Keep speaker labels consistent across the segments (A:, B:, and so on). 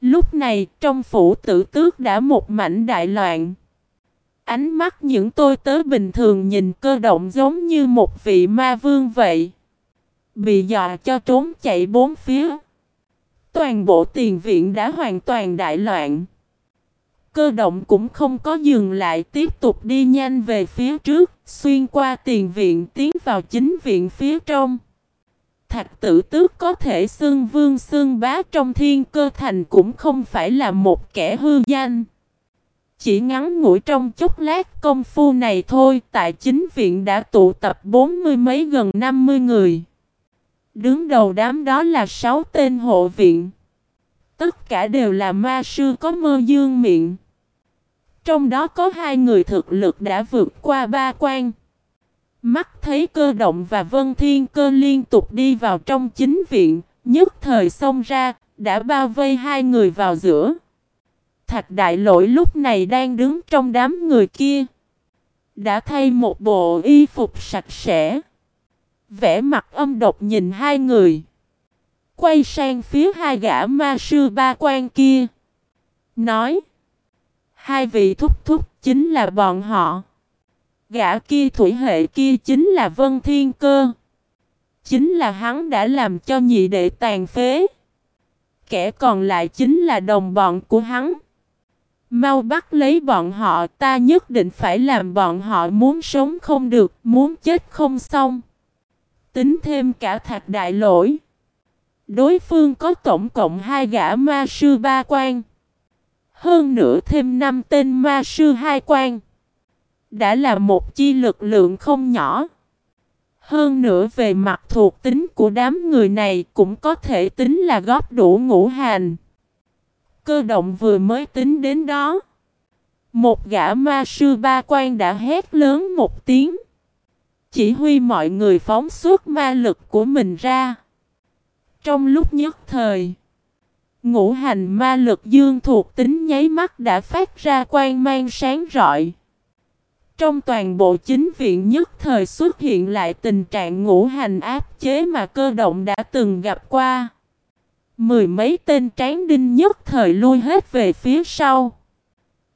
A: Lúc này, trong phủ tử tước đã một mảnh đại loạn. Ánh mắt những tôi tớ bình thường nhìn cơ động giống như một vị ma vương vậy. Bị dọa cho trốn chạy bốn phía. Toàn bộ tiền viện đã hoàn toàn đại loạn. Cơ động cũng không có dừng lại tiếp tục đi nhanh về phía trước, xuyên qua tiền viện tiến vào chính viện phía trong. Thạch tử tước có thể xưng vương xưng bá trong thiên cơ thành cũng không phải là một kẻ hư danh. Chỉ ngắn ngủi trong chốc lát công phu này thôi, tại chính viện đã tụ tập bốn mươi mấy gần năm mươi người. Đứng đầu đám đó là sáu tên hộ viện. Tất cả đều là ma sư có mơ dương miệng. Trong đó có hai người thực lực đã vượt qua ba quan. Mắt thấy cơ động và vân thiên cơ liên tục đi vào trong chính viện, nhất thời xông ra, đã bao vây hai người vào giữa. Thạch đại lỗi lúc này đang đứng trong đám người kia. Đã thay một bộ y phục sạch sẽ. Vẽ mặt âm độc nhìn hai người. Quay sang phía hai gã ma sư ba quan kia. Nói. Hai vị thúc thúc chính là bọn họ. Gã kia thủy hệ kia chính là Vân Thiên Cơ. Chính là hắn đã làm cho nhị đệ tàn phế. Kẻ còn lại chính là đồng bọn của hắn. Mau bắt lấy bọn họ ta nhất định phải làm bọn họ muốn sống không được, muốn chết không xong. Tính thêm cả thạch đại lỗi. Đối phương có tổng cộng hai gã ma sư ba quan. Hơn nữa thêm năm tên ma sư hai quan. Đã là một chi lực lượng không nhỏ. Hơn nữa về mặt thuộc tính của đám người này cũng có thể tính là góp đủ ngũ hành. Cơ động vừa mới tính đến đó. Một gã ma sư ba quan đã hét lớn một tiếng. Chỉ huy mọi người phóng suốt ma lực của mình ra. Trong lúc nhất thời, ngũ hành ma lực dương thuộc tính nháy mắt đã phát ra quang mang sáng rọi. Trong toàn bộ chính viện nhất thời xuất hiện lại tình trạng ngũ hành áp chế mà cơ động đã từng gặp qua. Mười mấy tên tráng đinh nhất thời lui hết về phía sau.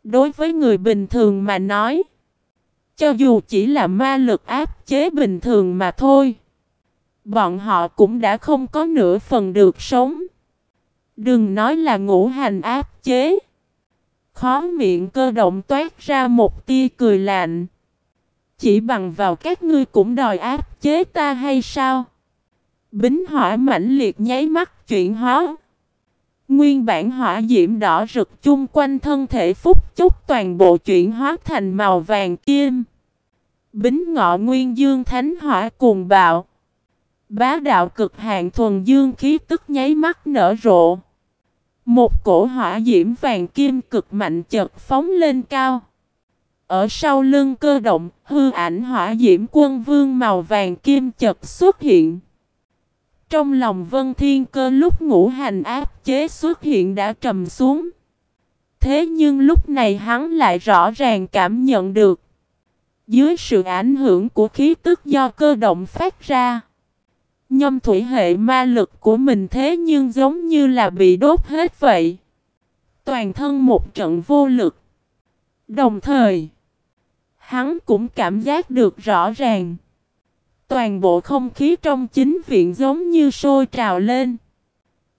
A: Đối với người bình thường mà nói, cho dù chỉ là ma lực áp chế bình thường mà thôi, bọn họ cũng đã không có nửa phần được sống. Đừng nói là ngũ hành áp chế. Khó miệng cơ động toát ra một tia cười lạnh. Chỉ bằng vào các ngươi cũng đòi áp chế ta hay sao? Bính hỏa mãnh liệt nháy mắt chuyển hóa. Nguyên bản hỏa diễm đỏ rực chung quanh thân thể phúc chốc toàn bộ chuyển hóa thành màu vàng kim. Bính ngọ nguyên dương thánh hỏa cuồng bạo. Bá đạo cực hạn thuần dương khí tức nháy mắt nở rộ. Một cổ hỏa diễm vàng kim cực mạnh chợt phóng lên cao. Ở sau lưng cơ động, hư ảnh hỏa diễm quân vương màu vàng kim chợt xuất hiện. Trong lòng vân thiên cơ lúc ngũ hành áp chế xuất hiện đã trầm xuống. Thế nhưng lúc này hắn lại rõ ràng cảm nhận được. Dưới sự ảnh hưởng của khí tức do cơ động phát ra. Nhâm thủy hệ ma lực của mình thế nhưng giống như là bị đốt hết vậy. Toàn thân một trận vô lực. Đồng thời, hắn cũng cảm giác được rõ ràng. Toàn bộ không khí trong chính viện giống như sôi trào lên.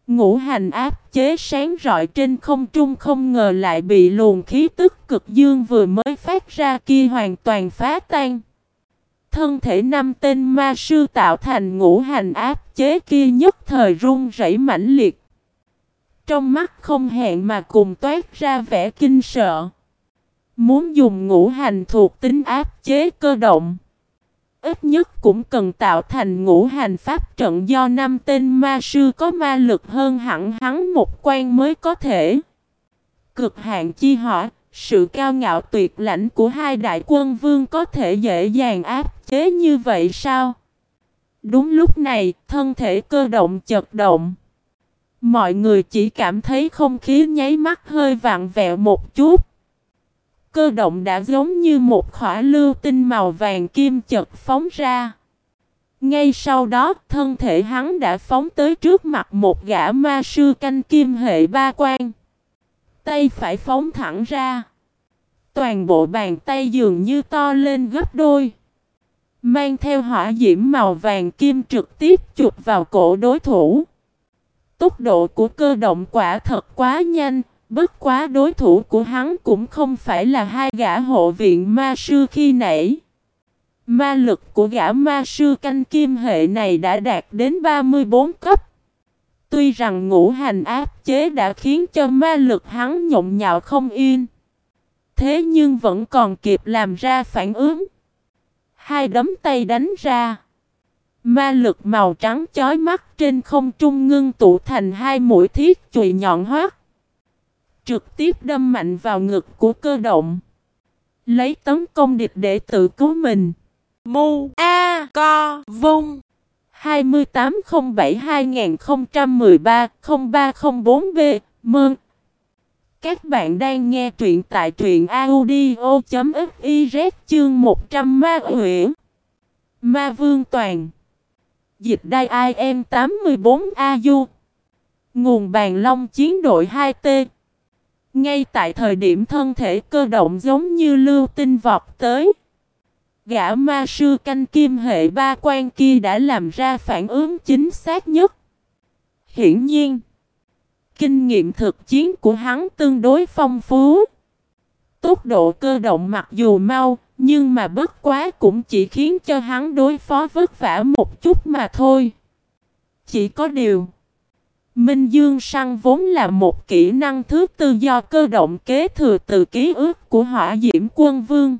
A: Ngũ hành áp chế sáng rọi trên không trung không ngờ lại bị luồng khí tức cực dương vừa mới phát ra kia hoàn toàn phá tan. Thân thể năm tên ma sư tạo thành ngũ hành áp chế kia nhất thời run rẩy mãnh liệt. Trong mắt không hẹn mà cùng toát ra vẻ kinh sợ. Muốn dùng ngũ hành thuộc tính áp chế cơ động. Ít nhất cũng cần tạo thành ngũ hành pháp trận do năm tên ma sư có ma lực hơn hẳn hắn một quan mới có thể. Cực hạn chi hỏa, sự cao ngạo tuyệt lãnh của hai đại quân vương có thể dễ dàng áp chế như vậy sao? Đúng lúc này, thân thể cơ động chật động. Mọi người chỉ cảm thấy không khí nháy mắt hơi vặn vẹo một chút. Cơ động đã giống như một khỏa lưu tinh màu vàng kim chật phóng ra. Ngay sau đó, thân thể hắn đã phóng tới trước mặt một gã ma sư canh kim hệ ba quan. Tay phải phóng thẳng ra. Toàn bộ bàn tay dường như to lên gấp đôi. Mang theo hỏa diễm màu vàng kim trực tiếp chụp vào cổ đối thủ. Tốc độ của cơ động quả thật quá nhanh, bất quá đối thủ của hắn cũng không phải là hai gã hộ viện ma sư khi nãy. Ma lực của gã ma sư canh kim hệ này đã đạt đến 34 cấp. Tuy rằng ngũ hành áp chế đã khiến cho ma lực hắn nhộn nhạo không yên. Thế nhưng vẫn còn kịp làm ra phản ứng. Hai đấm tay đánh ra. Ma lực màu trắng chói mắt trên không trung ngưng tụ thành hai mũi thiết chùy nhọn hoắt. Trực tiếp đâm mạnh vào ngực của cơ động. Lấy tấn công địch để tự cứu mình.
B: Mu A Co Vung
A: 2807-2013-0304B Mơn. Các bạn đang nghe truyện tại truyện audio.fiz chương 100 Ma Uyển. Ma Vương Toàn. Dịch đai IM84AU Nguồn bàn long chiến đội 2T Ngay tại thời điểm thân thể cơ động giống như lưu tinh vọt tới Gã ma sư canh kim hệ ba quan kia đã làm ra phản ứng chính xác nhất. Hiển nhiên, kinh nghiệm thực chiến của hắn tương đối phong phú. Tốc độ cơ động mặc dù mau, nhưng mà bất quá cũng chỉ khiến cho hắn đối phó vất vả một chút mà thôi. Chỉ có điều, Minh Dương săn vốn là một kỹ năng thứ tư do cơ động kế thừa từ ký ức của hỏa diễm quân vương.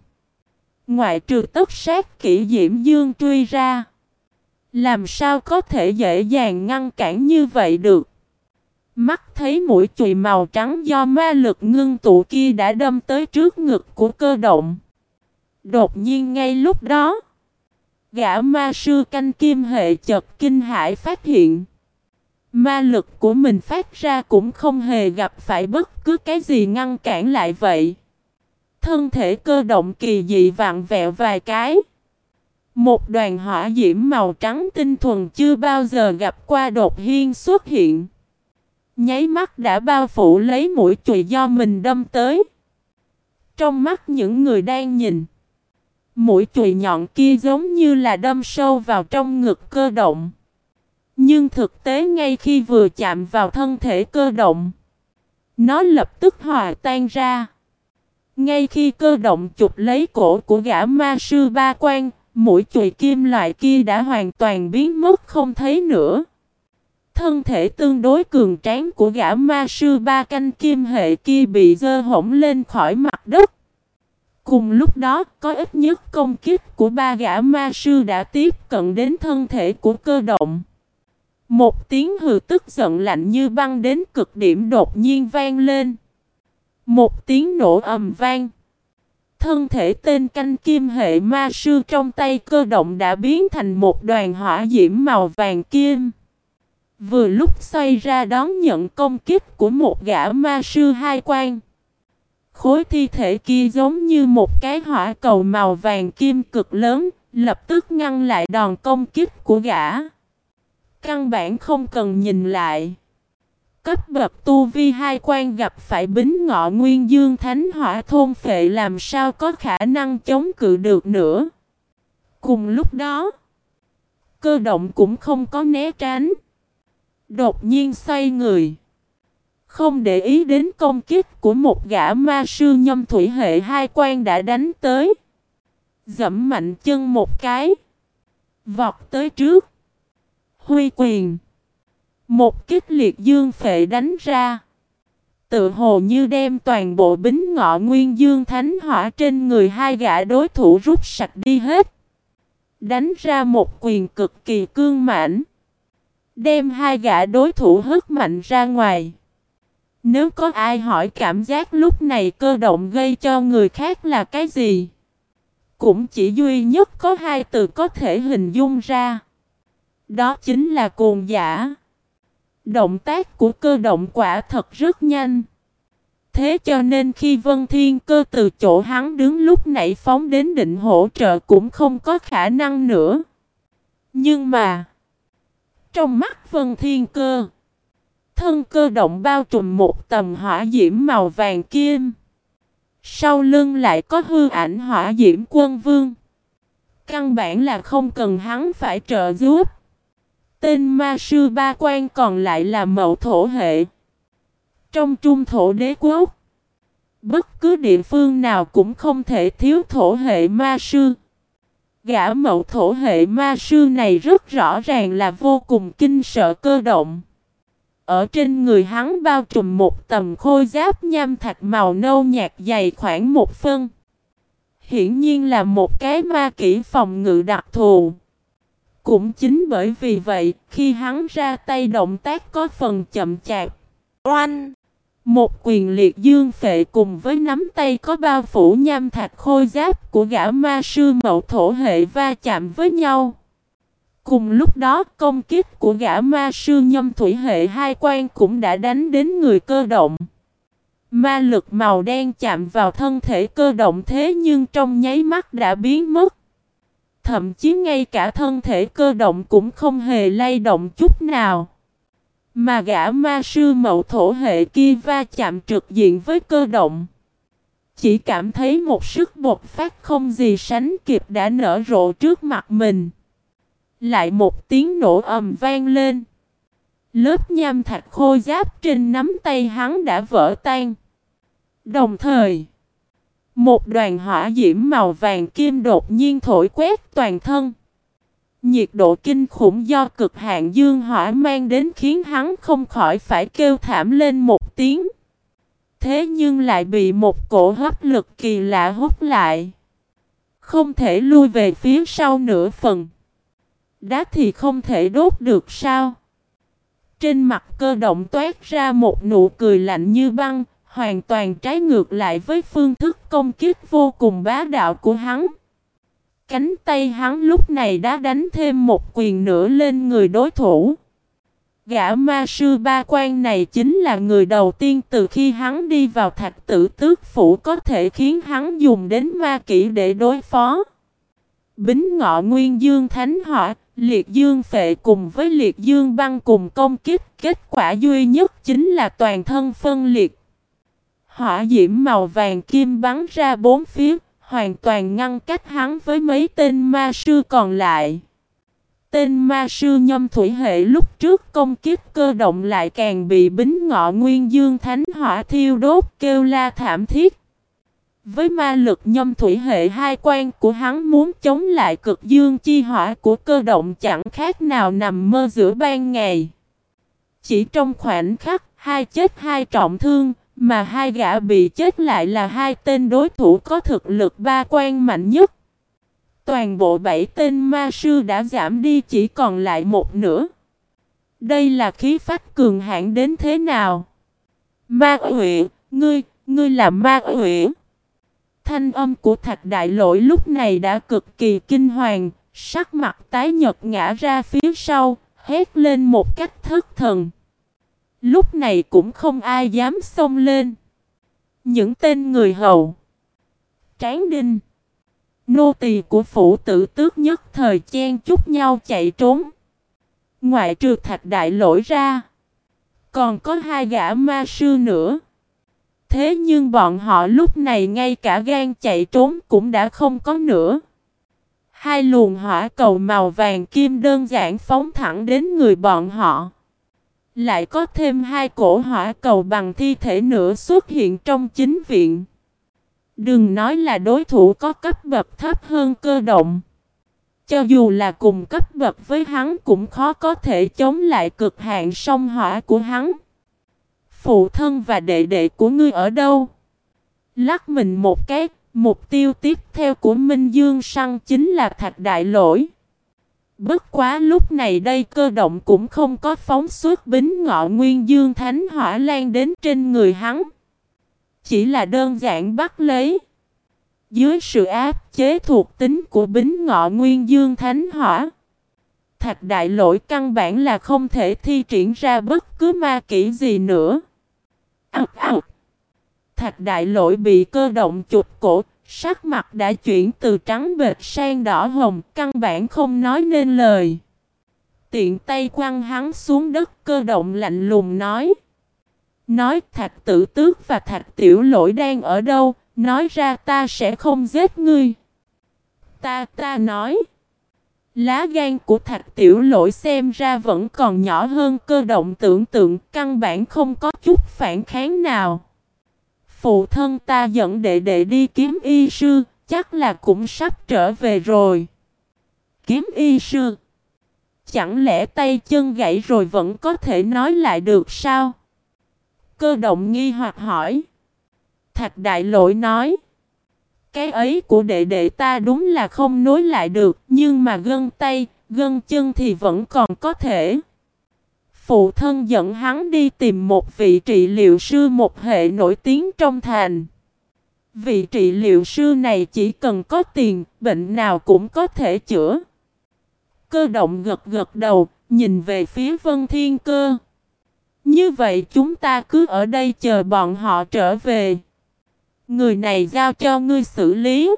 A: Ngoại trừ tất sát kỹ diễm dương truy ra. Làm sao có thể dễ dàng ngăn cản như vậy được? Mắt thấy mũi chùy màu trắng do ma lực ngưng tụ kia đã đâm tới trước ngực của cơ động. Đột nhiên ngay lúc đó, gã ma sư canh kim hệ chợt kinh hải phát hiện. Ma lực của mình phát ra cũng không hề gặp phải bất cứ cái gì ngăn cản lại vậy. Thân thể cơ động kỳ dị vặn vẹo vài cái. Một đoàn hỏa diễm màu trắng tinh thuần chưa bao giờ gặp qua đột hiên xuất hiện. Nháy mắt đã bao phủ lấy mũi chùy do mình đâm tới. Trong mắt những người đang nhìn. Mũi chùy nhọn kia giống như là đâm sâu vào trong ngực cơ động. Nhưng thực tế ngay khi vừa chạm vào thân thể cơ động. Nó lập tức hòa tan ra. Ngay khi cơ động chụp lấy cổ của gã ma sư ba quan, mũi chùy kim loại kia đã hoàn toàn biến mất không thấy nữa. Thân thể tương đối cường tráng của gã ma sư ba canh kim hệ kia bị dơ hổng lên khỏi mặt đất. Cùng lúc đó, có ít nhất công kích của ba gã ma sư đã tiếp cận đến thân thể của cơ động. Một tiếng hừ tức giận lạnh như băng đến cực điểm đột nhiên vang lên. Một tiếng nổ ầm vang. Thân thể tên canh kim hệ ma sư trong tay cơ động đã biến thành một đoàn hỏa diễm màu vàng kim. Vừa lúc xoay ra đón nhận công kích của một gã ma sư hai quan. Khối thi thể kia giống như một cái hỏa cầu màu vàng kim cực lớn, lập tức ngăn lại đòn công kích của gã. Căn bản không cần nhìn lại. Cấp bậc tu vi hai quan gặp phải bính ngọ nguyên dương thánh hỏa thôn phệ làm sao có khả năng chống cự được nữa. Cùng lúc đó, cơ động cũng không có né tránh. Đột nhiên xoay người. Không để ý đến công kích của một gã ma sư nhâm thủy hệ hai quan đã đánh tới. Dẫm mạnh chân một cái. Vọt tới trước. Huy quyền. Một kích liệt dương phệ đánh ra. Tự hồ như đem toàn bộ bính ngọ nguyên dương thánh hỏa trên người hai gã đối thủ rút sạch đi hết. Đánh ra một quyền cực kỳ cương mãnh. Đem hai gã đối thủ hất mạnh ra ngoài. Nếu có ai hỏi cảm giác lúc này cơ động gây cho người khác là cái gì? Cũng chỉ duy nhất có hai từ có thể hình dung ra. Đó chính là cuồng giả. Động tác của cơ động quả thật rất nhanh. Thế cho nên khi Vân Thiên Cơ từ chỗ hắn đứng lúc nãy phóng đến định hỗ trợ cũng không có khả năng nữa. Nhưng mà, trong mắt Vân Thiên Cơ, thân cơ động bao trùm một tầm hỏa diễm màu vàng kim. Sau lưng lại có hư ảnh hỏa diễm quân vương. Căn bản là không cần hắn phải trợ giúp. Tên ma sư ba quan còn lại là mậu thổ hệ. Trong trung thổ đế quốc, bất cứ địa phương nào cũng không thể thiếu thổ hệ ma sư. Gã mậu thổ hệ ma sư này rất rõ ràng là vô cùng kinh sợ cơ động. Ở trên người hắn bao trùm một tầm khôi giáp nham thạch màu nâu nhạt dày khoảng một phân. Hiển nhiên là một cái ma kỹ phòng ngự đặc thù. Cũng chính bởi vì vậy, khi hắn ra tay động tác có phần chậm chạp. Oanh! Một quyền liệt dương phệ cùng với nắm tay có bao phủ nham thạch khôi giáp của gã ma sư mậu thổ hệ va chạm với nhau. Cùng lúc đó công kích của gã ma sư nhâm thủy hệ hai quan cũng đã đánh đến người cơ động. Ma lực màu đen chạm vào thân thể cơ động thế nhưng trong nháy mắt đã biến mất. Thậm chí ngay cả thân thể cơ động cũng không hề lay động chút nào. Mà gã ma sư mậu thổ hệ kia va chạm trực diện với cơ động. Chỉ cảm thấy một sức bột phát không gì sánh kịp đã nở rộ trước mặt mình. Lại một tiếng nổ ầm vang lên. Lớp nham thạch khô giáp trên nắm tay hắn đã vỡ tan. Đồng thời, một đoàn hỏa diễm màu vàng kim đột nhiên thổi quét toàn thân. Nhiệt độ kinh khủng do cực hạn dương hỏa mang đến khiến hắn không khỏi phải kêu thảm lên một tiếng. Thế nhưng lại bị một cổ hấp lực kỳ lạ hút lại. Không thể lui về phía sau nửa phần. Đá thì không thể đốt được sao? Trên mặt cơ động toát ra một nụ cười lạnh như băng, hoàn toàn trái ngược lại với phương thức công kích vô cùng bá đạo của hắn. Cánh tay hắn lúc này đã đánh thêm một quyền nữa lên người đối thủ. Gã ma sư ba quan này chính là người đầu tiên từ khi hắn đi vào thạch tử tước phủ có thể khiến hắn dùng đến ma kỹ để đối phó. Bính ngọ nguyên dương thánh hỏa, liệt dương phệ cùng với liệt dương băng cùng công kích, kết quả duy nhất chính là toàn thân phân liệt. Hỏa diễm màu vàng kim bắn ra bốn phía, hoàn toàn ngăn cách hắn với mấy tên ma sư còn lại. Tên ma sư nhâm thủy hệ lúc trước công kích cơ động lại càng bị bính ngọ nguyên dương thánh hỏa thiêu đốt kêu la thảm thiết. Với ma lực nhâm thủy hệ hai quan của hắn muốn chống lại cực dương chi hỏa của cơ động chẳng khác nào nằm mơ giữa ban ngày. Chỉ trong khoảnh khắc, hai chết hai trọng thương, mà hai gã bị chết lại là hai tên đối thủ có thực lực ba quan mạnh nhất. Toàn bộ bảy tên ma sư đã giảm đi chỉ còn lại một nửa. Đây là khí phách cường hãn đến thế nào? Ma Uyển, ngươi, ngươi là Ma Uyển. Thanh âm của Thạch Đại Lỗi lúc này đã cực kỳ kinh hoàng, sắc mặt tái nhật ngã ra phía sau, hét lên một cách thất thần. Lúc này cũng không ai dám xông lên. Những tên người hầu. Tráng đinh. Nô tỳ của phủ tử tước nhất thời chen chúc nhau chạy trốn. Ngoại trừ thạch đại lỗi ra. Còn có hai gã ma sư nữa. Thế nhưng bọn họ lúc này ngay cả gan chạy trốn cũng đã không có nữa. Hai luồng hỏa cầu màu vàng kim đơn giản phóng thẳng đến người bọn họ. Lại có thêm hai cổ hỏa cầu bằng thi thể nữa xuất hiện trong chính viện. Đừng nói là đối thủ có cấp bậc thấp hơn cơ động. Cho dù là cùng cấp bậc với hắn cũng khó có thể chống lại cực hạn sông hỏa của hắn. Phụ thân và đệ đệ của ngươi ở đâu? Lắc mình một cái, mục tiêu tiếp theo của Minh Dương Săn chính là Thạch Đại Lỗi. Bất quá lúc này đây cơ động cũng không có phóng xuất bính ngọ nguyên dương thánh hỏa lan đến trên người hắn. Chỉ là đơn giản bắt lấy. Dưới sự áp chế thuộc tính của bính ngọ nguyên dương thánh hỏa. Thạch đại lỗi căn bản là không thể thi triển ra bất cứ ma kỹ gì nữa. Thạch đại lỗi bị cơ động chụp cổ, Sắc mặt đã chuyển từ trắng bệt sang đỏ hồng, căn bản không nói nên lời. Tiện tay quăng hắn xuống đất cơ động lạnh lùng nói. Nói thạch tử tước và thạch tiểu lỗi đang ở đâu, nói ra ta sẽ không giết ngươi. Ta ta nói. Lá gan của thạch tiểu lỗi xem ra vẫn còn nhỏ hơn cơ động tưởng tượng, căn bản không có chút phản kháng nào. Phụ thân ta dẫn đệ đệ đi kiếm y sư, chắc là cũng sắp trở về rồi. Kiếm y sư? Chẳng lẽ tay chân gãy rồi vẫn có thể nói lại được sao? Cơ động nghi hoặc hỏi. Thạch đại lỗi nói. Cái ấy của đệ đệ ta đúng là không nối lại được, nhưng mà gân tay, gân chân thì vẫn còn có thể. Phụ thân dẫn hắn đi tìm một vị trị liệu sư một hệ nổi tiếng trong thành. Vị trị liệu sư này chỉ cần có tiền, bệnh nào cũng có thể chữa. Cơ động gật gật đầu, nhìn về phía Vân Thiên Cơ. Như vậy chúng ta cứ ở đây chờ bọn họ trở về. Người này giao cho ngươi xử lý.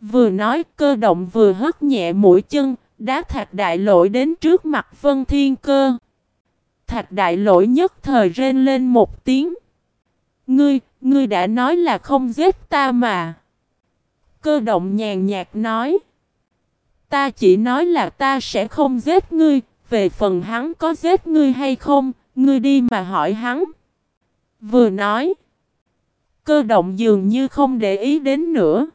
A: Vừa nói cơ động vừa hất nhẹ mũi chân, đá thạch đại lỗi đến trước mặt Vân Thiên Cơ. Thạch đại lỗi nhất thời rên lên một tiếng. Ngươi, ngươi đã nói là không giết ta mà. Cơ động nhàn nhạt nói. Ta chỉ nói là ta sẽ không giết ngươi, về phần hắn có giết ngươi hay không, ngươi đi mà hỏi hắn. Vừa nói. Cơ động dường như không để ý đến nữa.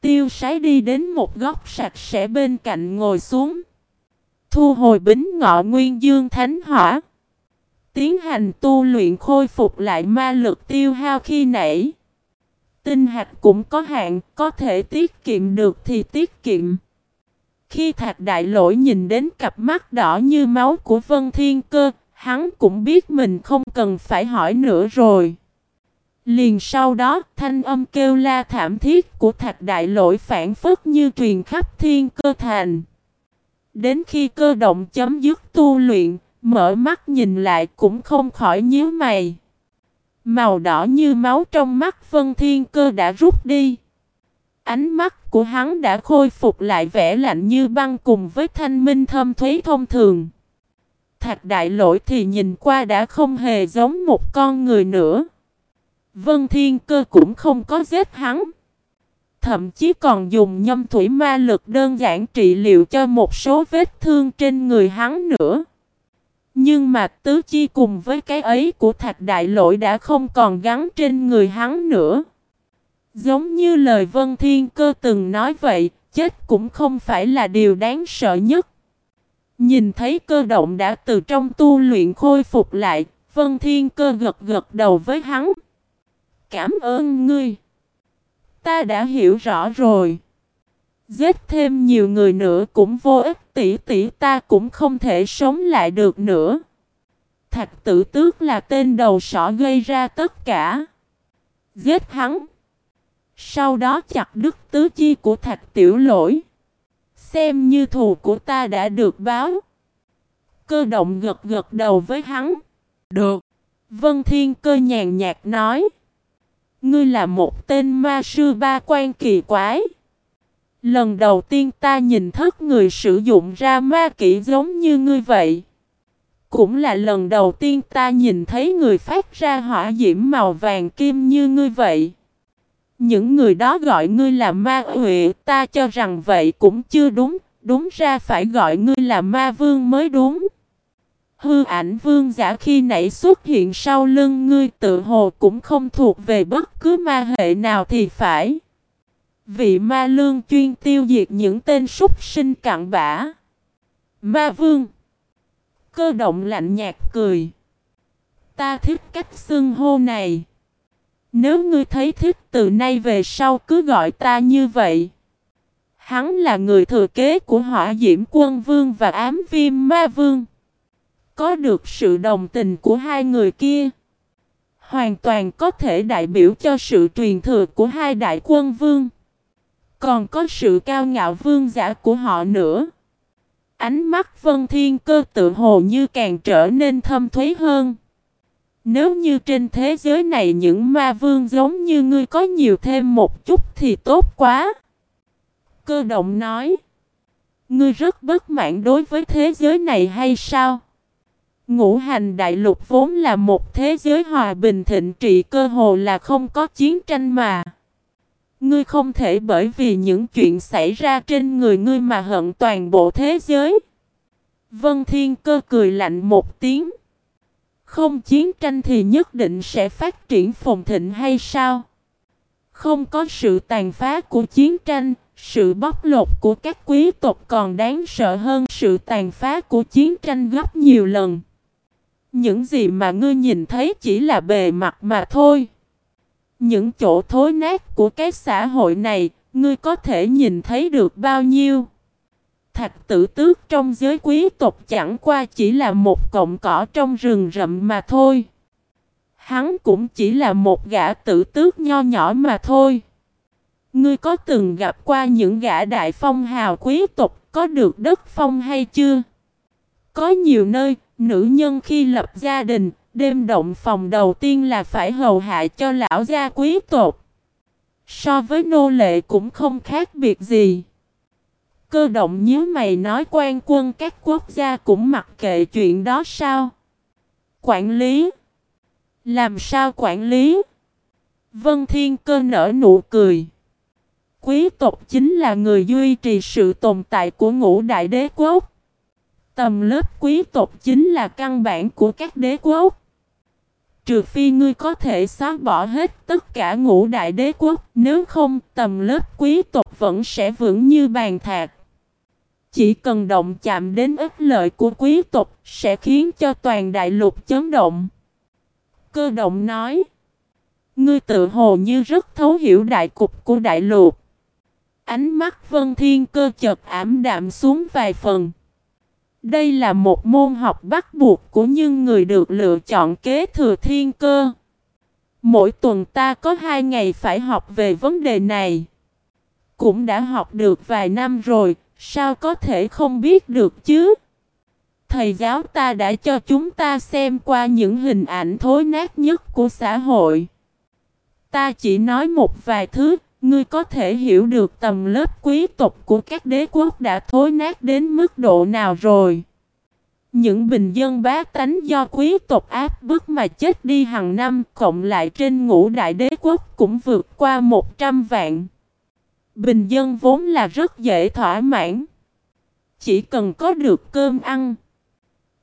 A: Tiêu sái đi đến một góc sạch sẽ bên cạnh ngồi xuống. Thu hồi bính ngọ nguyên dương thánh hỏa. Tiến hành tu luyện khôi phục lại ma lực tiêu hao khi nãy. Tinh hạt cũng có hạn, có thể tiết kiệm được thì tiết kiệm. Khi thạch đại lỗi nhìn đến cặp mắt đỏ như máu của Vân Thiên Cơ, hắn cũng biết mình không cần phải hỏi nữa rồi. Liền sau đó, thanh âm kêu la thảm thiết của thạch đại lỗi phản phất như truyền khắp thiên cơ thành. Đến khi cơ động chấm dứt tu luyện, mở mắt nhìn lại cũng không khỏi nhíu mày. Màu đỏ như máu trong mắt Vân Thiên Cơ đã rút đi. Ánh mắt của hắn đã khôi phục lại vẻ lạnh như băng cùng với thanh minh thâm thúy thông thường. Thạch đại lỗi thì nhìn qua đã không hề giống một con người nữa. Vân Thiên Cơ cũng không có giết hắn. Thậm chí còn dùng nhâm thủy ma lực đơn giản trị liệu cho một số vết thương trên người hắn nữa. Nhưng mà tứ chi cùng với cái ấy của thạch đại lỗi đã không còn gắn trên người hắn nữa. Giống như lời Vân Thiên Cơ từng nói vậy, chết cũng không phải là điều đáng sợ nhất. Nhìn thấy cơ động đã từ trong tu luyện khôi phục lại, Vân Thiên Cơ gật gật đầu với hắn. Cảm ơn ngươi. Ta đã hiểu rõ rồi. Giết thêm nhiều người nữa cũng vô ích, tỷ tỷ ta cũng không thể sống lại được nữa. Thạch tử tước là tên đầu sỏ gây ra tất cả. Giết hắn. Sau đó chặt đứt tứ chi của thạch tiểu lỗi. Xem như thù của ta đã được báo. Cơ động gật gật đầu với hắn. Được. Vân Thiên cơ nhàn nhạt nói. Ngươi là một tên ma sư ba quan kỳ quái. Lần đầu tiên ta nhìn thức người sử dụng ra ma kỹ giống như ngươi vậy. Cũng là lần đầu tiên ta nhìn thấy người phát ra hỏa diễm màu vàng kim như ngươi vậy. Những người đó gọi ngươi là ma huệ, ta cho rằng vậy cũng chưa đúng, đúng ra phải gọi ngươi là ma vương mới đúng. Hư ảnh vương giả khi nãy xuất hiện sau lưng ngươi tự hồ cũng không thuộc về bất cứ ma hệ nào thì phải. Vị ma lương chuyên tiêu diệt những tên súc sinh cặn bã. Ma vương. Cơ động lạnh nhạt cười. Ta thích cách xưng hô này. Nếu ngươi thấy thích từ nay về sau cứ gọi ta như vậy. Hắn là người thừa kế của hỏa diễm quân vương và ám viêm ma vương. Có được sự đồng tình của hai người kia. Hoàn toàn có thể đại biểu cho sự truyền thừa của hai đại quân vương. Còn có sự cao ngạo vương giả của họ nữa. Ánh mắt Vân Thiên Cơ tự hồ như càng trở nên thâm thúy hơn. Nếu như trên thế giới này những ma vương giống như ngươi có nhiều thêm một chút thì tốt quá. Cơ động nói. Ngươi rất bất mãn đối với thế giới này hay sao? Ngũ hành đại lục vốn là một thế giới hòa bình thịnh trị cơ hồ là không có chiến tranh mà. Ngươi không thể bởi vì những chuyện xảy ra trên người ngươi mà hận toàn bộ thế giới. Vân Thiên Cơ cười lạnh một tiếng. Không chiến tranh thì nhất định sẽ phát triển phồn thịnh hay sao? Không có sự tàn phá của chiến tranh, sự bóc lột của các quý tộc còn đáng sợ hơn sự tàn phá của chiến tranh gấp nhiều lần. Những gì mà ngươi nhìn thấy chỉ là bề mặt mà thôi. Những chỗ thối nát của cái xã hội này, ngươi có thể nhìn thấy được bao nhiêu? Thạch tử tước trong giới quý tộc chẳng qua chỉ là một cọng cỏ trong rừng rậm mà thôi. Hắn cũng chỉ là một gã tử tước nho nhỏ mà thôi. Ngươi có từng gặp qua những gã đại phong hào quý tộc có được đất phong hay chưa? Có nhiều nơi, nữ nhân khi lập gia đình, đêm động phòng đầu tiên là phải hầu hạ cho lão gia quý tộc. So với nô lệ cũng không khác biệt gì. Cơ động nhớ mày nói quan quân các quốc gia cũng mặc kệ chuyện đó sao? Quản lý? Làm sao quản lý? Vân Thiên Cơ nở nụ cười. Quý tộc chính là người duy trì sự tồn tại của ngũ đại đế quốc. Tầm lớp quý tộc chính là căn bản của các đế quốc. Trừ phi ngươi có thể xóa bỏ hết tất cả ngũ đại đế quốc, nếu không tầm lớp quý tộc vẫn sẽ vững như bàn thạc. Chỉ cần động chạm đến ích lợi của quý tộc sẽ khiến cho toàn đại lục chấn động. Cơ động nói, ngươi tự hồ như rất thấu hiểu đại cục của đại lục. Ánh mắt vân thiên cơ chợt ảm đạm xuống vài phần. Đây là một môn học bắt buộc của những người được lựa chọn kế thừa thiên cơ. Mỗi tuần ta có hai ngày phải học về vấn đề này. Cũng đã học được vài năm rồi, sao có thể không biết được chứ? Thầy giáo ta đã cho chúng ta xem qua những hình ảnh thối nát nhất của xã hội. Ta chỉ nói một vài thứ, ngươi có thể hiểu được tầm lớp quý tộc của các đế quốc đã thối nát đến mức độ nào rồi. Những bình dân bá tánh do quý tộc áp bức mà chết đi hàng năm cộng lại trên ngũ đại đế quốc cũng vượt qua 100 vạn. Bình dân vốn là rất dễ thỏa mãn. Chỉ cần có được cơm ăn.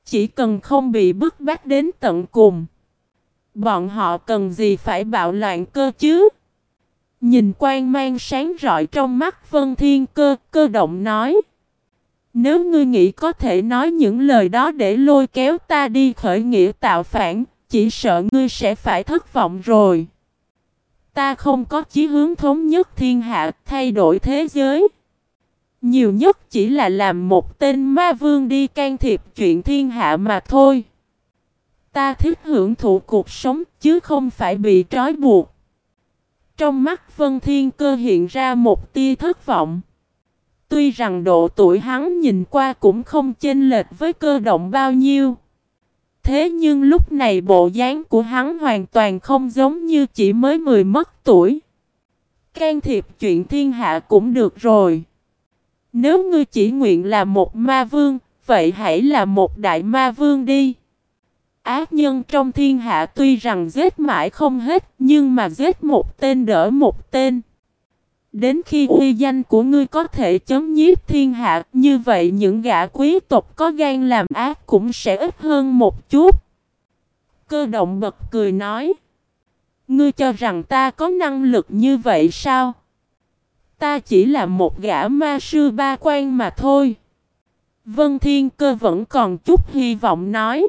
A: Chỉ cần không bị bức bách đến tận cùng. Bọn họ cần gì phải bạo loạn cơ chứ? Nhìn quang mang sáng rọi trong mắt Vân Thiên Cơ, cơ động nói. Nếu ngươi nghĩ có thể nói những lời đó để lôi kéo ta đi khởi nghĩa tạo phản, chỉ sợ ngươi sẽ phải thất vọng rồi. Ta không có chí hướng thống nhất thiên hạ, thay đổi thế giới. Nhiều nhất chỉ là làm một tên ma vương đi can thiệp chuyện thiên hạ mà thôi. Ta thích hưởng thụ cuộc sống chứ không phải bị trói buộc. Trong mắt Vân Thiên Cơ hiện ra một tia thất vọng. Tuy rằng độ tuổi hắn nhìn qua cũng không chênh lệch với cơ động bao nhiêu. Thế nhưng lúc này bộ dáng của hắn hoàn toàn không giống như chỉ mới mười mất tuổi. Can thiệp chuyện thiên hạ cũng được rồi. Nếu ngươi chỉ nguyện là một ma vương, vậy hãy là một đại ma vương đi. Ác nhân trong thiên hạ tuy rằng giết mãi không hết, nhưng mà giết một tên đỡ một tên. Đến khi uy danh của ngươi có thể chấm nhiếp thiên hạ, như vậy những gã quý tộc có gan làm ác cũng sẽ ít hơn một chút. Cơ động bật cười nói. Ngươi cho rằng ta có năng lực như vậy sao? Ta chỉ là một gã ma sư ba quan mà thôi. Vân Thiên Cơ vẫn còn chút hy vọng nói.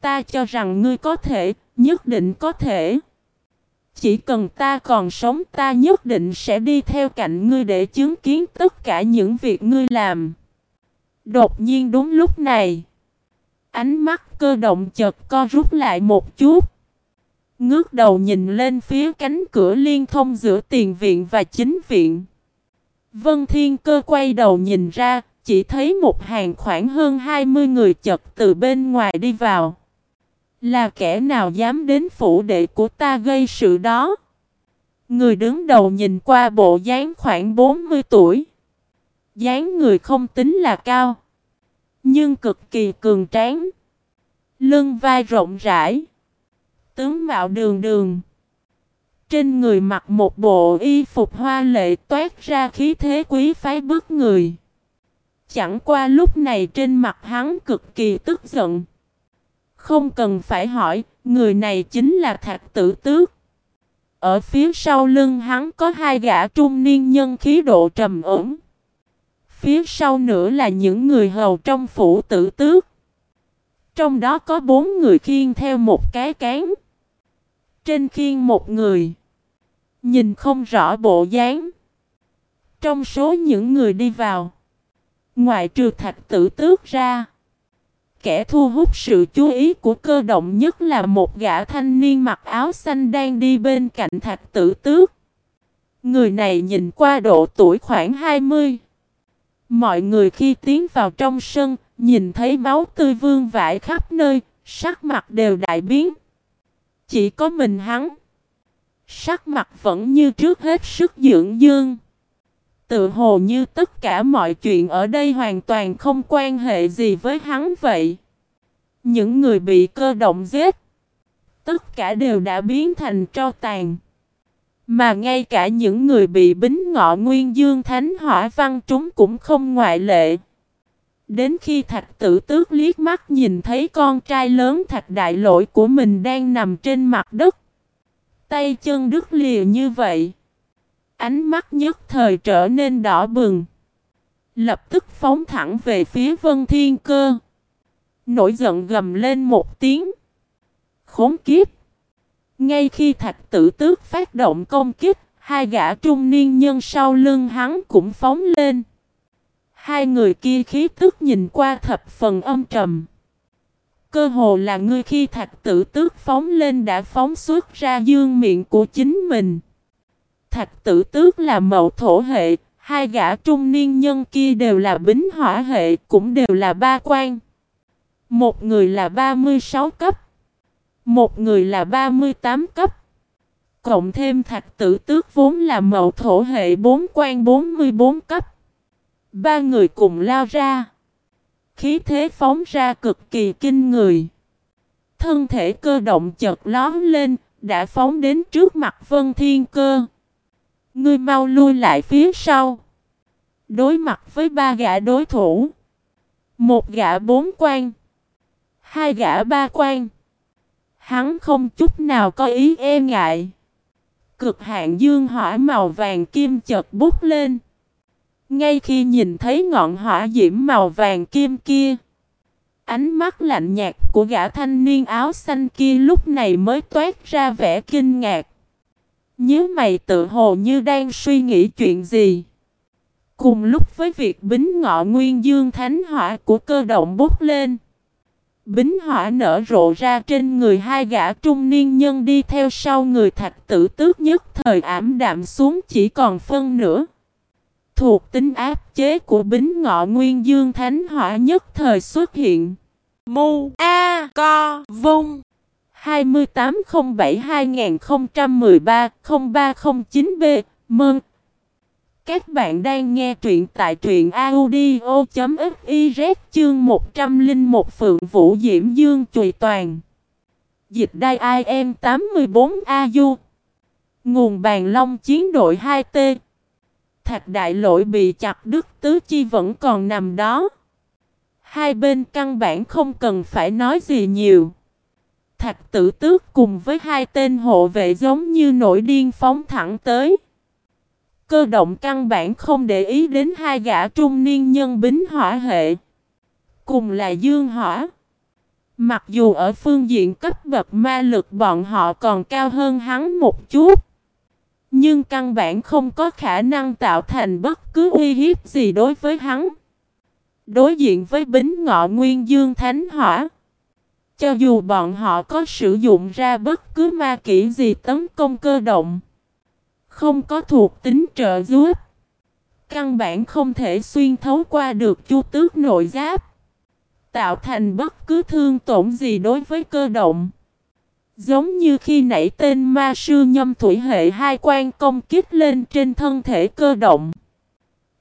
A: Ta cho rằng ngươi có thể, nhất định có thể. Chỉ cần ta còn sống ta nhất định sẽ đi theo cạnh ngươi để chứng kiến tất cả những việc ngươi làm. Đột nhiên đúng lúc này, ánh mắt cơ động chợt co rút lại một chút. Ngước đầu nhìn lên phía cánh cửa liên thông giữa tiền viện và chính viện. Vân Thiên Cơ quay đầu nhìn ra, chỉ thấy một hàng khoảng hơn 20 người chật từ bên ngoài đi vào. Là kẻ nào dám đến phủ đệ của ta gây sự đó? Người đứng đầu nhìn qua bộ dáng khoảng 40 tuổi. dáng người không tính là cao. Nhưng cực kỳ cường tráng. Lưng vai rộng rãi. Tướng mạo đường đường. Trên người mặc một bộ y phục hoa lệ toát ra khí thế quý phái bức người. Chẳng qua lúc này trên mặt hắn cực kỳ tức giận. Không cần phải hỏi, người này chính là Thạch Tử Tước. Ở phía sau lưng hắn có hai gã trung niên nhân khí độ trầm ổn. Phía sau nữa là những người hầu trong phủ tử tước. Trong đó có bốn người khiêng theo một cái cán. Trên khiêng một người. Nhìn không rõ bộ dáng. Trong số những người đi vào. Ngoại trừ thạch tử tước ra. Kẻ thu hút sự chú ý của cơ động nhất là một gã thanh niên mặc áo xanh đang đi bên cạnh thạch tử tước. Người này nhìn qua độ tuổi khoảng 20. Mọi người khi tiến vào trong sân, nhìn thấy máu tươi vương vãi khắp nơi, sắc mặt đều đại biến. Chỉ có mình hắn. Sắc mặt vẫn như trước hết sức dưỡng dương. Tự hồ như tất cả mọi chuyện ở đây hoàn toàn không quan hệ gì với hắn vậy. Những người bị cơ động giết. Tất cả đều đã biến thành tro tàn. Mà ngay cả những người bị bính ngọ nguyên dương thánh hỏa văn chúng cũng không ngoại lệ. Đến khi thạch tử tước liếc mắt nhìn thấy con trai lớn thạch đại lỗi của mình đang nằm trên mặt đất. Tay chân đứt lìa như vậy. Ánh mắt nhất thời trở nên đỏ bừng. Lập tức phóng thẳng về phía vân thiên cơ. Nổi giận gầm lên một tiếng. Khốn kiếp. Ngay khi thạch tử tước phát động công kích, hai gã trung niên nhân sau lưng hắn cũng phóng lên. Hai người kia khí tức nhìn qua thập phần âm trầm. Cơ hồ là ngươi khi thạch tử tước phóng lên đã phóng xuất ra dương miệng của chính mình. Thạch tử tước là mậu thổ hệ, hai gã trung niên nhân kia đều là bính hỏa hệ, cũng đều là ba quan. Một người là 36 cấp, một người là 38 cấp. Cộng thêm thạch tử tước vốn là mậu thổ hệ 4 quan 44 cấp. Ba người cùng lao ra. Khí thế phóng ra cực kỳ kinh người. Thân thể cơ động chợt lón lên, đã phóng đến trước mặt Vân Thiên Cơ. Ngươi mau lui lại phía sau. Đối mặt với ba gã đối thủ. Một gã bốn quan. Hai gã ba quan. Hắn không chút nào có ý e ngại. Cực hạn dương hỏa màu vàng kim chợt bút lên. Ngay khi nhìn thấy ngọn hỏa diễm màu vàng kim kia. Ánh mắt lạnh nhạt của gã thanh niên áo xanh kia lúc này mới toát ra vẻ kinh ngạc. Nhớ mày tự hồ như đang suy nghĩ chuyện gì. Cùng lúc với việc bính ngọ nguyên dương thánh hỏa của cơ động bút lên. Bính hỏa nở rộ ra trên người hai gã trung niên nhân đi theo sau người thạch tử tước nhất thời ảm đạm xuống chỉ còn phân nửa. Thuộc tính áp chế của bính ngọ nguyên dương thánh hỏa nhất thời xuất hiện.
B: Mu A Co Vung
A: 2807-2013-0309B Mơn. Các bạn đang nghe truyện tại truyện audio.fiz chương 101 Phượng Vũ Diễm Dương Chùy Toàn. Dịch đai IM 84AU Nguồn bàn long chiến đội 2T Thạch đại lỗi bị chặt đứt, tứ chi vẫn còn nằm đó. Hai bên căn bản không cần phải nói gì nhiều. Thạch tử tước cùng với hai tên hộ vệ giống như nổi điên phóng thẳng tới. Cơ động căn bản không để ý đến hai gã trung niên nhân bính hỏa hệ. Cùng là dương hỏa. Mặc dù ở phương diện cấp bậc ma lực bọn họ còn cao hơn hắn một chút. Nhưng căn bản không có khả năng tạo thành bất cứ uy hiếp gì đối với hắn. Đối diện với bính ngọ nguyên dương thánh hỏa. Cho dù bọn họ có sử dụng ra bất cứ ma kỹ gì tấn công cơ động, không có thuộc tính trợ giúp, căn bản không thể xuyên thấu qua được chu tước nội giáp. tạo thành bất cứ thương tổn gì đối với cơ động. Giống như khi nãy tên ma sư nhâm thủy hệ hai quan công kích lên trên thân thể cơ động.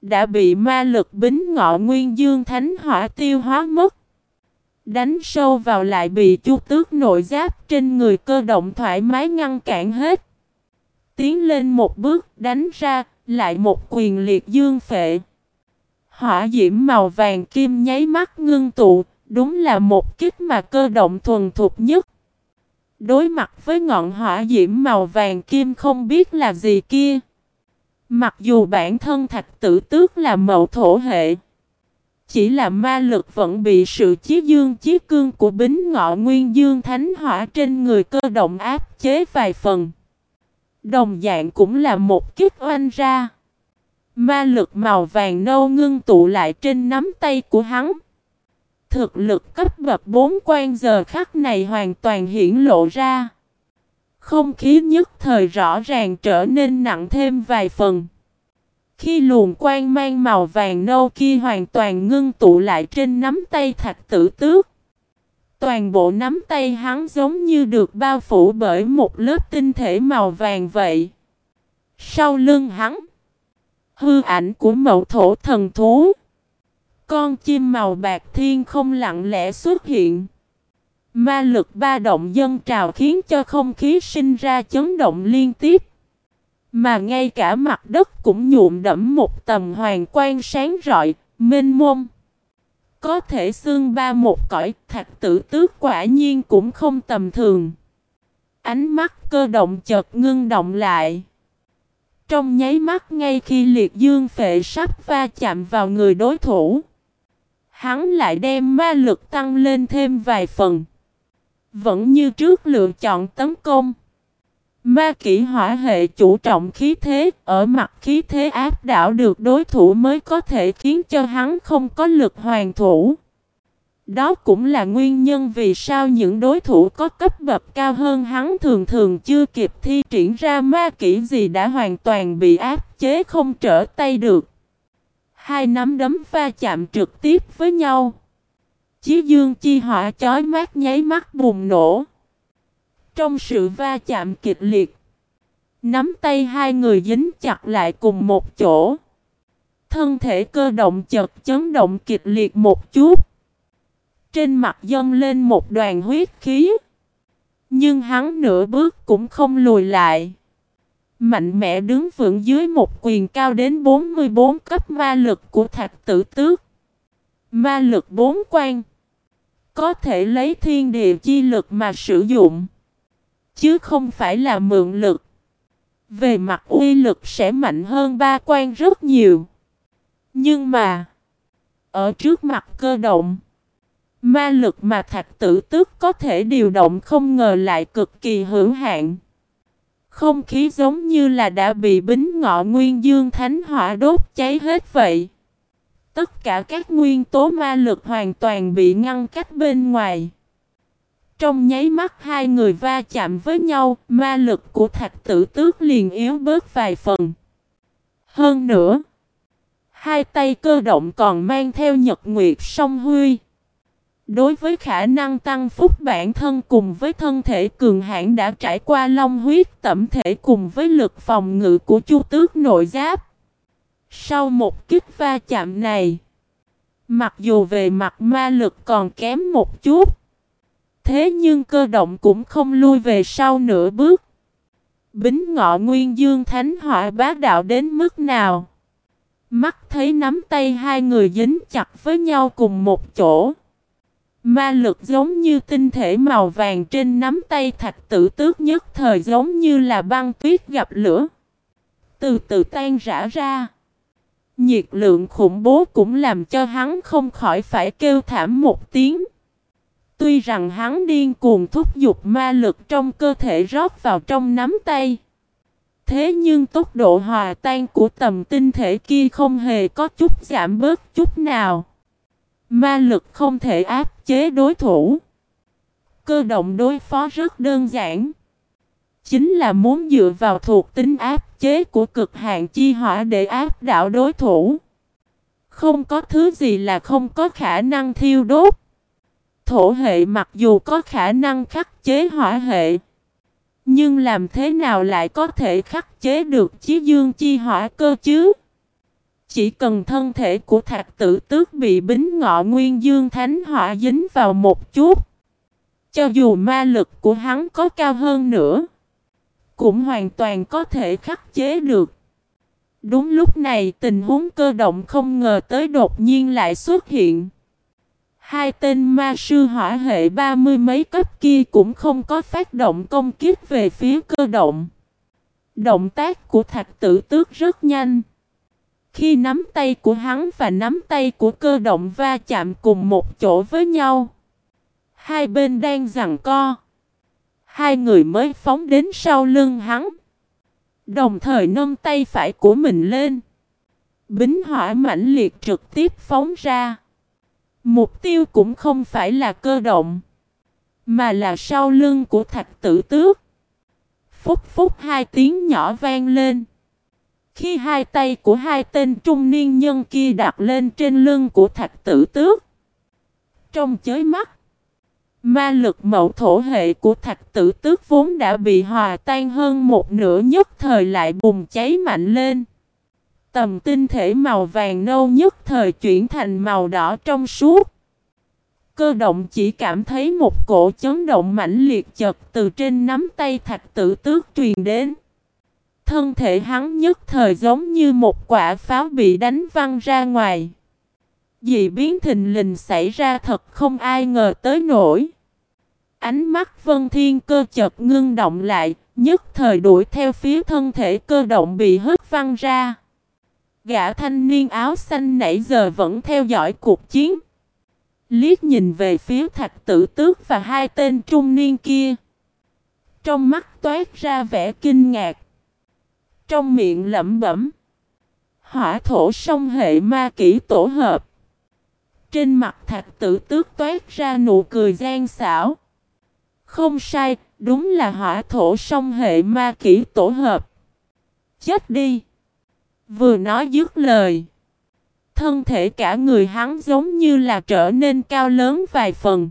A: Đã bị ma lực bính ngọ nguyên dương thánh hỏa tiêu hóa mất. Đánh sâu vào lại bị chu tước nội giáp trên người cơ động thoải mái ngăn cản hết. Tiến lên một bước đánh ra, lại một quyền liệt dương phệ. Hỏa diễm màu vàng kim nháy mắt ngưng tụ, đúng là một kích mà cơ động thuần thục nhất. Đối mặt với ngọn hỏa diễm màu vàng kim không biết là gì kia. Mặc dù bản thân thạch tử tước là mậu thổ hệ. Chỉ là ma lực vẫn bị sự chí dương chí cương của bính ngọ nguyên dương thánh hỏa trên người cơ động áp chế vài phần. Đồng dạng cũng là một kiếp oanh ra. Ma lực màu vàng nâu ngưng tụ lại trên nắm tay của hắn. Thực lực cấp bậc bốn quan giờ khắc này hoàn toàn hiển lộ ra. Không khí nhất thời rõ ràng trở nên nặng thêm vài phần. Khi luồng quan mang màu vàng nâu kia hoàn toàn ngưng tụ lại trên nắm tay thạch tử tước. Toàn bộ nắm tay hắn giống như được bao phủ bởi một lớp tinh thể màu vàng vậy. Sau lưng hắn, hư ảnh của mẫu thổ thần thú. Con chim màu bạc thiên không lặng lẽ xuất hiện. Ma lực ba động dân trào khiến cho không khí sinh ra chấn động liên tiếp. Mà ngay cả mặt đất cũng nhuộm đẫm một tầm hoàng quang sáng rọi, mênh mông. Có thể xương ba một cõi, thạch tử tước quả nhiên cũng không tầm thường. Ánh mắt cơ động chợt ngưng động lại. Trong nháy mắt ngay khi liệt dương phệ sắp va chạm vào người đối thủ. Hắn lại đem ma lực tăng lên thêm vài phần. Vẫn như trước lựa chọn tấn công. Ma kỹ hỏa hệ chủ trọng khí thế, ở mặt khí thế áp đảo được đối thủ mới có thể khiến cho hắn không có lực hoàn thủ. Đó cũng là nguyên nhân vì sao những đối thủ có cấp bậc cao hơn hắn thường thường chưa kịp thi triển ra ma kỹ gì đã hoàn toàn bị áp chế không trở tay được. Hai nắm đấm va chạm trực tiếp với nhau. Chí dương chi hỏa chói mát nháy mắt bùng nổ. Trong sự va chạm kịch liệt, nắm tay hai người dính chặt lại cùng một chỗ. Thân thể cơ động chật chấn động kịch liệt một chút. Trên mặt dâng lên một đoàn huyết khí. Nhưng hắn nửa bước cũng không lùi lại. Mạnh mẽ đứng vững dưới một quyền cao đến 44 cấp ma lực của thạch tử tước. Ma lực bốn quan. Có thể lấy thiên địa chi lực mà sử dụng. Chứ không phải là mượn lực. Về mặt uy lực sẽ mạnh hơn ba quan rất nhiều. Nhưng mà. Ở trước mặt cơ động. Ma lực mà thạch tử tước có thể điều động không ngờ lại cực kỳ hữu hạn. Không khí giống như là đã bị bính ngọ nguyên dương thánh hỏa đốt cháy hết vậy. Tất cả các nguyên tố ma lực hoàn toàn bị ngăn cách bên ngoài. Trong nháy mắt hai người va chạm với nhau, ma lực của thạch tử tước liền yếu bớt vài phần. Hơn nữa, hai tay cơ động còn mang theo nhật nguyệt song huy. Đối với khả năng tăng phúc bản thân cùng với thân thể cường hãn đã trải qua long huyết tẩm thể cùng với lực phòng ngự của chu tước nội giáp. Sau một kích va chạm này, mặc dù về mặt ma lực còn kém một chút, thế nhưng cơ động cũng không lui về sau nửa bước. Bính ngọ nguyên dương thánh họa bá đạo đến mức nào? Mắt thấy nắm tay hai người dính chặt với nhau cùng một chỗ. Ma lực giống như tinh thể màu vàng trên nắm tay thạch tử tước nhất thời giống như là băng tuyết gặp lửa. Từ từ tan rã ra. Nhiệt lượng khủng bố cũng làm cho hắn không khỏi phải kêu thảm một tiếng. Tuy rằng hắn điên cuồng thúc giục ma lực trong cơ thể rót vào trong nắm tay. Thế nhưng tốc độ hòa tan của tầm tinh thể kia không hề có chút giảm bớt chút nào. Ma lực không thể áp chế đối thủ. Cơ động đối phó rất đơn giản. Chính là muốn dựa vào thuộc tính áp chế của cực hạn chi hỏa để áp đảo đối thủ. Không có thứ gì là không có khả năng thiêu đốt thổ hệ mặc dù có khả năng khắc chế hỏa hệ. Nhưng làm thế nào lại có thể khắc chế được chí dương chi hỏa cơ chứ? Chỉ cần thân thể của thạc tử tước bị bính ngọ nguyên dương thánh hỏa dính vào một chút. Cho dù ma lực của hắn có cao hơn nữa. Cũng hoàn toàn có thể khắc chế được. Đúng lúc này, tình huống cơ động không ngờ tới đột nhiên lại xuất hiện. Hai tên ma sư hỏa hệ ba mươi mấy cấp kia cũng không có phát động công kích về phía cơ động. Động tác của thạch tử tước rất nhanh. Khi nắm tay của hắn và nắm tay của cơ động va chạm cùng một chỗ với nhau. Hai bên đang giằng co. Hai người mới phóng đến sau lưng hắn. Đồng thời nâng tay phải của mình lên. Bính hỏa mãnh liệt trực tiếp phóng ra. Mục tiêu cũng không phải là cơ động. Mà là sau lưng của thạch tử tước. Phúc phúc hai tiếng nhỏ vang lên. Khi hai tay của hai tên trung niên nhân kia đặt lên trên lưng của thạch tử tước. Trong chới mắt. Ma lực mậu thổ hệ của thạch tử tước vốn đã bị hòa tan hơn một nửa nhất thời lại bùng cháy mạnh lên. Tầm tinh thể màu vàng nâu nhất thời chuyển thành màu đỏ trong suốt. Cơ động chỉ cảm thấy một cổ chấn động mãnh liệt chật từ trên nắm tay thạch tử tước truyền đến. Thân thể hắn nhất thời giống như một quả pháo bị đánh văng ra ngoài. Dị biến thình lình xảy ra thật không ai ngờ tới nổi. Ánh mắt Vân Thiên cơ chợt ngưng động lại, nhất thời đuổi theo phía thân thể cơ động bị hất văng ra. Gã thanh niên áo xanh nãy giờ vẫn theo dõi cuộc chiến. Liếc nhìn về phía thạch tử tước và hai tên trung niên kia. Trong mắt toát ra vẻ kinh ngạc. Trong miệng lẩm bẩm. Hỏa thổ sông hệ ma kỹ tổ hợp. Trên mặt thạch tử tước toát ra nụ cười gian xảo. Không sai, đúng là hỏa thổ sông hệ ma kỹ tổ hợp. Chết đi! Vừa nói dứt lời. Thân thể cả người hắn giống như là trở nên cao lớn vài phần.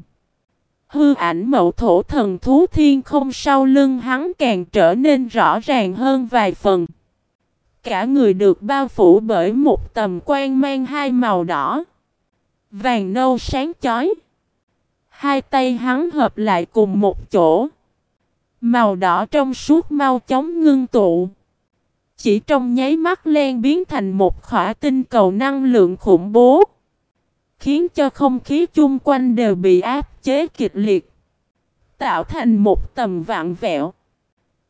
A: Hư ảnh mậu thổ thần thú thiên không sau lưng hắn càng trở nên rõ ràng hơn vài phần. Cả người được bao phủ bởi một tầm quan mang hai màu đỏ. Vàng nâu sáng chói. Hai tay hắn hợp lại cùng một chỗ. Màu đỏ trong suốt mau chóng ngưng tụ. Chỉ trong nháy mắt len biến thành một khỏa tinh cầu năng lượng khủng bố. Khiến cho không khí chung quanh đều bị áp chế kịch liệt. Tạo thành một tầm vạn vẹo.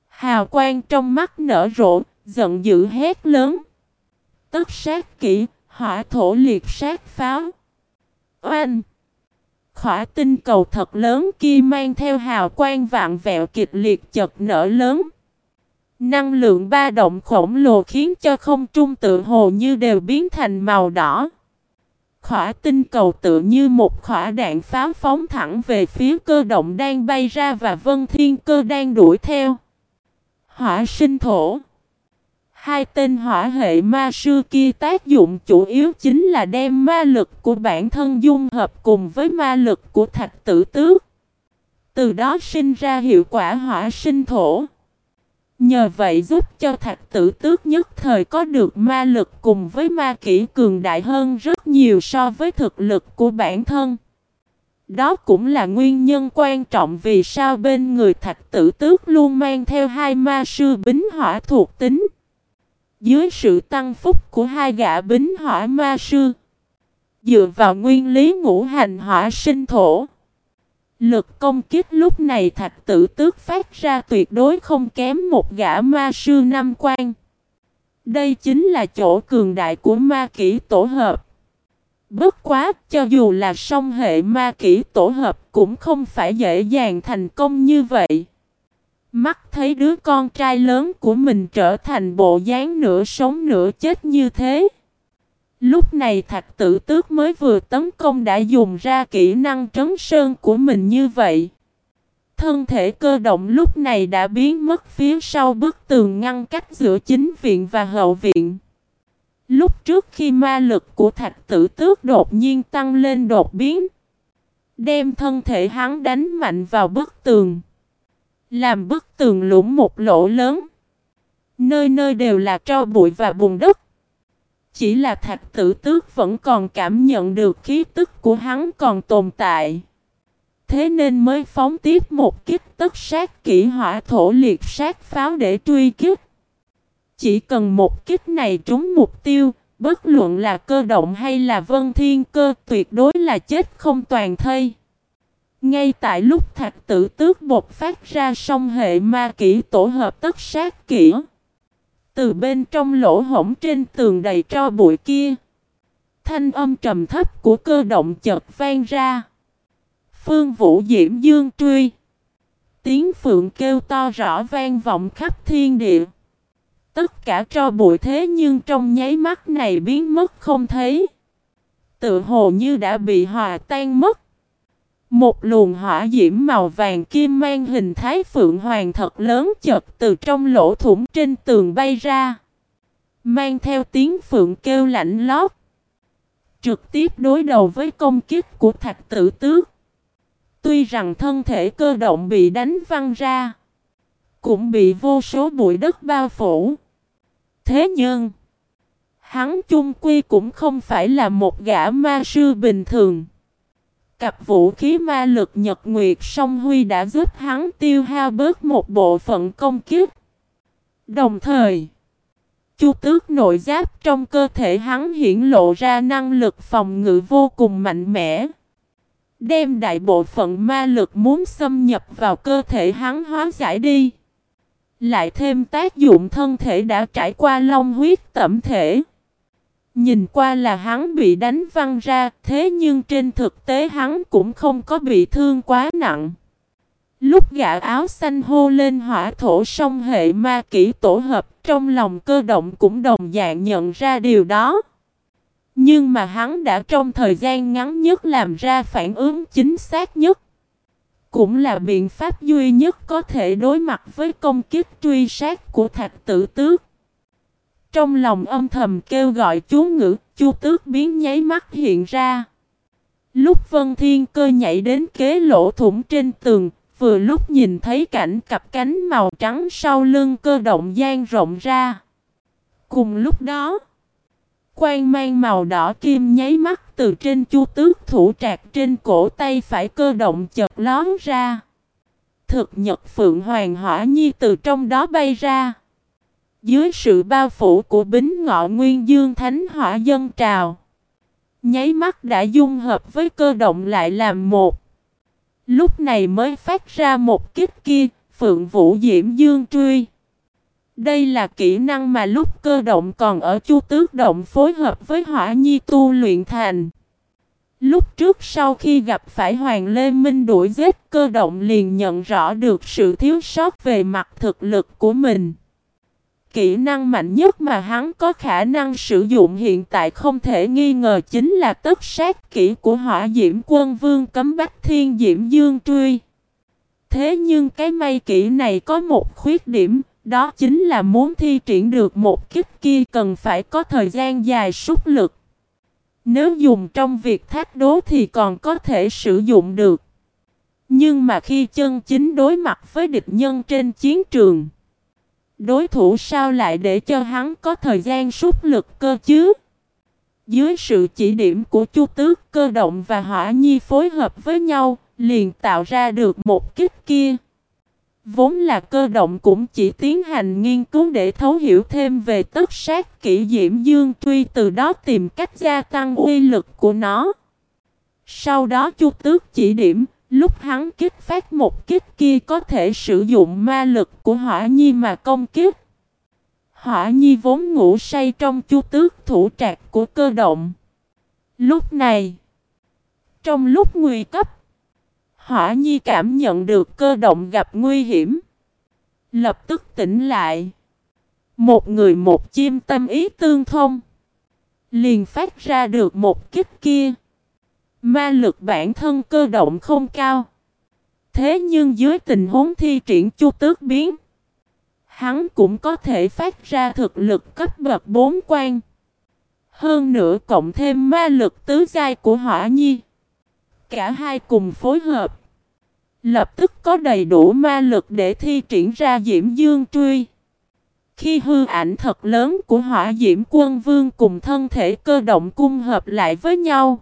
A: Hào quang trong mắt nở rộ, giận dữ hét lớn. Tất sát kỹ, hỏa thổ liệt sát pháo. Oanh! Khỏa tinh cầu thật lớn kia mang theo hào quang vạn vẹo kịch liệt chật nở lớn. Năng lượng ba động khổng lồ khiến cho không trung tự hồ như đều biến thành màu đỏ. Khỏa tinh cầu tự như một khỏa đạn pháo phóng thẳng về phía cơ động đang bay ra và vân thiên cơ đang đuổi theo. Hỏa sinh thổ Hai tên hỏa hệ ma sư kia tác dụng chủ yếu chính là đem ma lực của bản thân dung hợp cùng với ma lực của thạch tử tước. Từ đó sinh ra hiệu quả hỏa sinh thổ. Nhờ vậy giúp cho thạch tử tước nhất thời có được ma lực cùng với ma kỹ cường đại hơn rất nhiều so với thực lực của bản thân. Đó cũng là nguyên nhân quan trọng vì sao bên người thạch tử tước luôn mang theo hai ma sư bính hỏa thuộc tính. Dưới sự tăng phúc của hai gã bính hỏa ma sư, dựa vào nguyên lý ngũ hành hỏa sinh thổ, lực công kích lúc này thạch tử tước phát ra tuyệt đối không kém một gã ma sư năm quan. Đây chính là chỗ cường đại của ma kỹ tổ hợp. Bất quá, cho dù là song hệ ma kỹ tổ hợp cũng không phải dễ dàng thành công như vậy. Mắt thấy đứa con trai lớn của mình trở thành bộ dáng nửa sống nửa chết như thế. Lúc này thạch tử tước mới vừa tấn công đã dùng ra kỹ năng trấn sơn của mình như vậy. Thân thể cơ động lúc này đã biến mất phía sau bức tường ngăn cách giữa chính viện và hậu viện. Lúc trước khi ma lực của thạch tử tước đột nhiên tăng lên đột biến. Đem thân thể hắn đánh mạnh vào bức tường. Làm bức tường lũng một lỗ lớn. Nơi nơi đều là tro bụi và bùn đất. Chỉ là thạch tử tước vẫn còn cảm nhận được khí tức của hắn còn tồn tại. Thế nên mới phóng tiếp một kích tất sát kỹ hỏa thổ liệt sát pháo để truy kích. Chỉ cần một kích này trúng mục tiêu, bất luận là cơ động hay là vân thiên cơ tuyệt đối là chết không toàn thây. Ngay tại lúc thạch tử tước bột phát ra song hệ ma kỹ tổ hợp tất sát kỹ. Từ bên trong lỗ hổng trên tường đầy tro bụi kia. Thanh âm trầm thấp của cơ động chợt vang ra. Phương Vũ Diễm Dương truy. Tiếng phượng kêu to rõ vang vọng khắp thiên địa. Tất cả tro bụi thế nhưng trong nháy mắt này biến mất không thấy. Tự hồ như đã bị hòa tan mất. Một luồng hỏa diễm màu vàng kim mang hình thái phượng hoàng thật lớn chật từ trong lỗ thủng trên tường bay ra. Mang theo tiếng phượng kêu lạnh lót. Trực tiếp đối đầu với công kích của thạch tử tước. Tuy rằng thân thể cơ động bị đánh văng ra. Cũng bị vô số bụi đất bao phủ. Thế nhưng. Hắn chung quy cũng không phải là một gã ma sư bình thường. Cặp vũ khí ma lực Nhật Nguyệt Song Huy đã giúp hắn tiêu hao bớt một bộ phận công kiếp. Đồng thời, chu tước nội giáp trong cơ thể hắn hiển lộ ra năng lực phòng ngự vô cùng mạnh mẽ. Đem đại bộ phận ma lực muốn xâm nhập vào cơ thể hắn hóa giải đi. Lại thêm tác dụng thân thể đã trải qua long huyết tẩm thể. Nhìn qua là hắn bị đánh văng ra, thế nhưng trên thực tế hắn cũng không có bị thương quá nặng. Lúc gã áo xanh hô lên hỏa thổ song hệ ma kỹ tổ hợp trong lòng cơ động cũng đồng dạng nhận ra điều đó. Nhưng mà hắn đã trong thời gian ngắn nhất làm ra phản ứng chính xác nhất. Cũng là biện pháp duy nhất có thể đối mặt với công kích truy sát của thạch tử tước. Trong lòng âm thầm kêu gọi chú ngữ, chu tước biến nháy mắt hiện ra. Lúc Vân Thiên Cơ nhảy đến kế lỗ thủng trên tường, vừa lúc nhìn thấy cảnh cặp cánh màu trắng sau lưng cơ động gian rộng ra. Cùng lúc đó, quan mang màu đỏ kim nháy mắt từ trên chu tước thủ trạc trên cổ tay phải cơ động chợt lón ra. Thực nhật phượng hoàng hỏa nhi từ trong đó bay ra. Dưới sự bao phủ của bính ngọ nguyên dương thánh hỏa dân trào. Nháy mắt đã dung hợp với cơ động lại làm một. Lúc này mới phát ra một kích kia, Phượng Vũ Diễm Dương truy. Đây là kỹ năng mà lúc cơ động còn ở chu tước động phối hợp với hỏa nhi tu luyện thành. Lúc trước sau khi gặp phải Hoàng Lê Minh đuổi giết cơ động liền nhận rõ được sự thiếu sót về mặt thực lực của mình. Kỹ năng mạnh nhất mà hắn có khả năng sử dụng hiện tại không thể nghi ngờ chính là tất sát kỹ của hỏa diễm quân vương cấm bách thiên diễm dương truy. Thế nhưng cái may kỹ này có một khuyết điểm, đó chính là muốn thi triển được một kích kia cần phải có thời gian dài súc lực. Nếu dùng trong việc thách đố thì còn có thể sử dụng được. Nhưng mà khi chân chính đối mặt với địch nhân trên chiến trường Đối thủ sao lại để cho hắn có thời gian sút lực cơ chứ? Dưới sự chỉ điểm của Chu Tước, cơ động và hỏa nhi phối hợp với nhau, liền tạo ra được một kích kia. Vốn là cơ động cũng chỉ tiến hành nghiên cứu để thấu hiểu thêm về tất sát kỹ diễm dương truy từ đó tìm cách gia tăng uy lực của nó. Sau đó Chu Tước chỉ điểm, Lúc hắn kích phát một kích kia có thể sử dụng ma lực của hỏa nhi mà công kích. Hỏa nhi vốn ngủ say trong chu tước thủ trạc của cơ động. Lúc này, trong lúc nguy cấp, hỏa nhi cảm nhận được cơ động gặp nguy hiểm. Lập tức tỉnh lại. Một người một chim tâm ý tương thông. Liền phát ra được một kích kia. Ma lực bản thân cơ động không cao. Thế nhưng dưới tình huống thi triển chu tước biến, hắn cũng có thể phát ra thực lực cấp bậc bốn quan. Hơn nữa cộng thêm ma lực tứ giai của hỏa nhi. cả hai cùng phối hợp. Lập tức có đầy đủ ma lực để thi triển ra diễm dương truy. Khi hư ảnh thật lớn của hỏa diễm quân vương cùng thân thể cơ động cung hợp lại với nhau.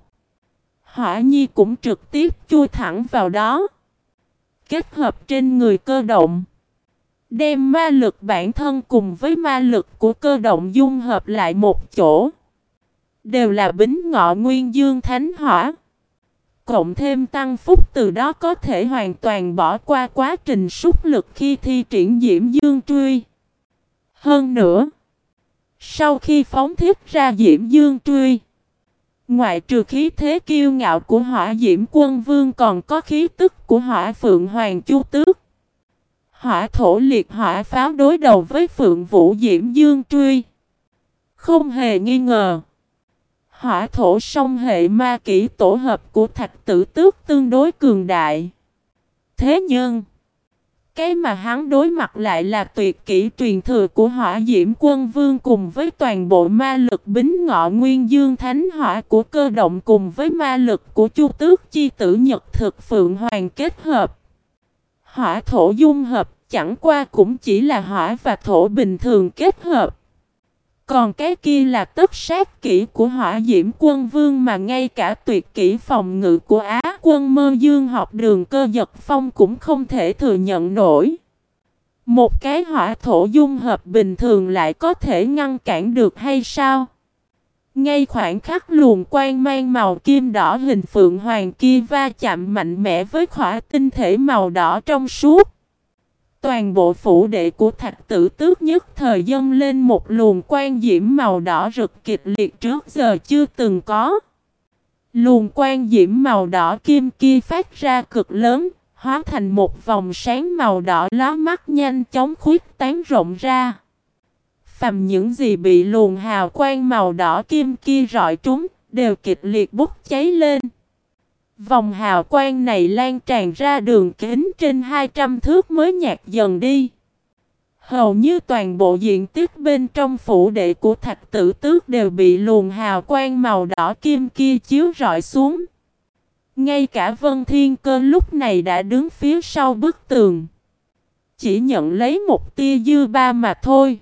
A: Hỏa nhi cũng trực tiếp chui thẳng vào đó. Kết hợp trên người cơ động. Đem ma lực bản thân cùng với ma lực của cơ động dung hợp lại một chỗ. Đều là bính ngọ nguyên dương thánh hỏa. Cộng thêm tăng phúc từ đó có thể hoàn toàn bỏ qua quá trình súc lực khi thi triển diễm dương truy. Hơn nữa, sau khi phóng thiết ra diễm dương truy, ngoại trừ khí thế kiêu ngạo của hỏa diễm quân vương còn có khí tức của hỏa phượng hoàng chu tước. Hỏa thổ liệt hỏa pháo đối đầu với phượng vũ diễm dương truy. Không hề nghi ngờ. Hỏa thổ song hệ ma kỹ tổ hợp của thạch tử tước tương đối cường đại. Thế nhưng, cái mà hắn đối mặt lại là tuyệt kỹ truyền thừa của hỏa diễm quân vương cùng với toàn bộ ma lực bính ngọ nguyên dương thánh hỏa của cơ động cùng với ma lực của chu tước chi tử nhật thực phượng hoàng kết hợp. Hỏa thổ dung hợp chẳng qua cũng chỉ là hỏa và thổ bình thường kết hợp. Còn cái kia là tất sát kỹ của hỏa diễm quân vương mà ngay cả tuyệt kỹ phòng ngự của Á quân mơ dương học đường cơ giật phong cũng không thể thừa nhận nổi. Một cái hỏa thổ dung hợp bình thường lại có thể ngăn cản được hay sao? Ngay khoảng khắc luồng quang mang màu kim đỏ hình phượng hoàng kia va chạm mạnh mẽ với khỏa tinh thể màu đỏ trong suốt. Toàn bộ phủ đệ của thạch tử tước nhất thời dâng lên một luồng quan diễm màu đỏ rực kịch liệt trước giờ chưa từng có. Luồng quan diễm màu đỏ kim kia phát ra cực lớn, hóa thành một vòng sáng màu đỏ ló mắt nhanh chóng khuyết tán rộng ra. Phàm những gì bị luồng hào quang màu đỏ kim kia rọi trúng, đều kịch liệt bốc cháy lên. Vòng hào quang này lan tràn ra đường kính trên 200 thước mới nhạt dần đi. Hầu như toàn bộ diện tích bên trong phủ đệ của thạch tử tước đều bị luồng hào quang màu đỏ kim kia chiếu rọi xuống. Ngay cả Vân Thiên Cơ lúc này đã đứng phía sau bức tường. Chỉ nhận lấy một tia dư ba mà thôi.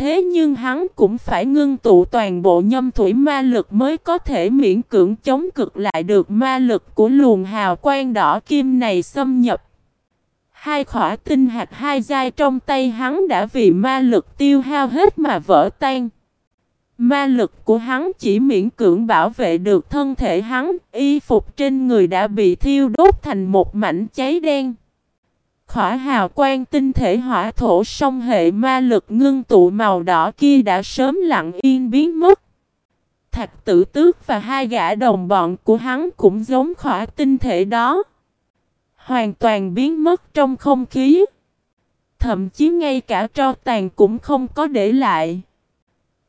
A: Thế nhưng hắn cũng phải ngưng tụ toàn bộ nhâm thủy ma lực mới có thể miễn cưỡng chống cực lại được ma lực của luồng hào quang đỏ kim này xâm nhập. Hai khỏa tinh hạt hai giai trong tay hắn đã vì ma lực tiêu hao hết mà vỡ tan. Ma lực của hắn chỉ miễn cưỡng bảo vệ được thân thể hắn, y phục trên người đã bị thiêu đốt thành một mảnh cháy đen. Khỏa hào quang tinh thể hỏa thổ song hệ ma lực ngưng tụ màu đỏ kia đã sớm lặng yên biến mất. Thạch tử tước và hai gã đồng bọn của hắn cũng giống khỏa tinh thể đó. Hoàn toàn biến mất trong không khí. Thậm chí ngay cả tro tàn cũng không có để lại.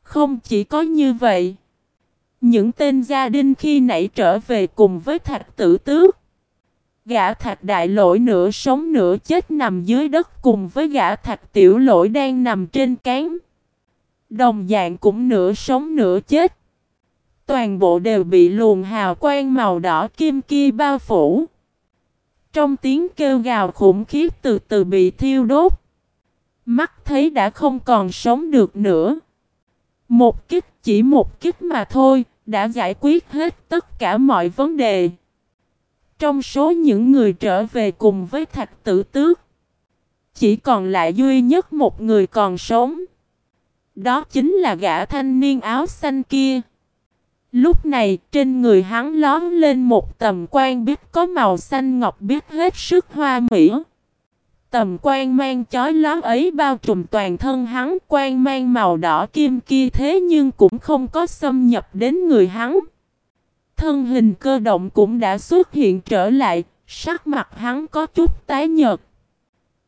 A: Không chỉ có như vậy. Những tên gia đình khi nãy trở về cùng với thạch tử tước. Gã thạch đại lỗi nửa sống nửa chết nằm dưới đất cùng với gã thạch tiểu lỗi đang nằm trên cán. Đồng dạng cũng nửa sống nửa chết. Toàn bộ đều bị luồng hào quang màu đỏ kim kia bao phủ. Trong tiếng kêu gào khủng khiếp từ từ bị thiêu đốt. Mắt thấy đã không còn sống được nữa. Một kích chỉ một kích mà thôi, đã giải quyết hết tất cả mọi vấn đề. Trong số những người trở về cùng với thạch tử tước, chỉ còn lại duy nhất một người còn sống. Đó chính là gã thanh niên áo xanh kia. Lúc này trên người hắn lón lên một tầm quan biết có màu xanh ngọc biết hết sức hoa mỹ. Tầm quan mang chói lón ấy bao trùm toàn thân hắn quan mang màu đỏ kim kia thế nhưng cũng không có xâm nhập đến người hắn. Thân hình cơ động cũng đã xuất hiện trở lại, sắc mặt hắn có chút tái nhợt.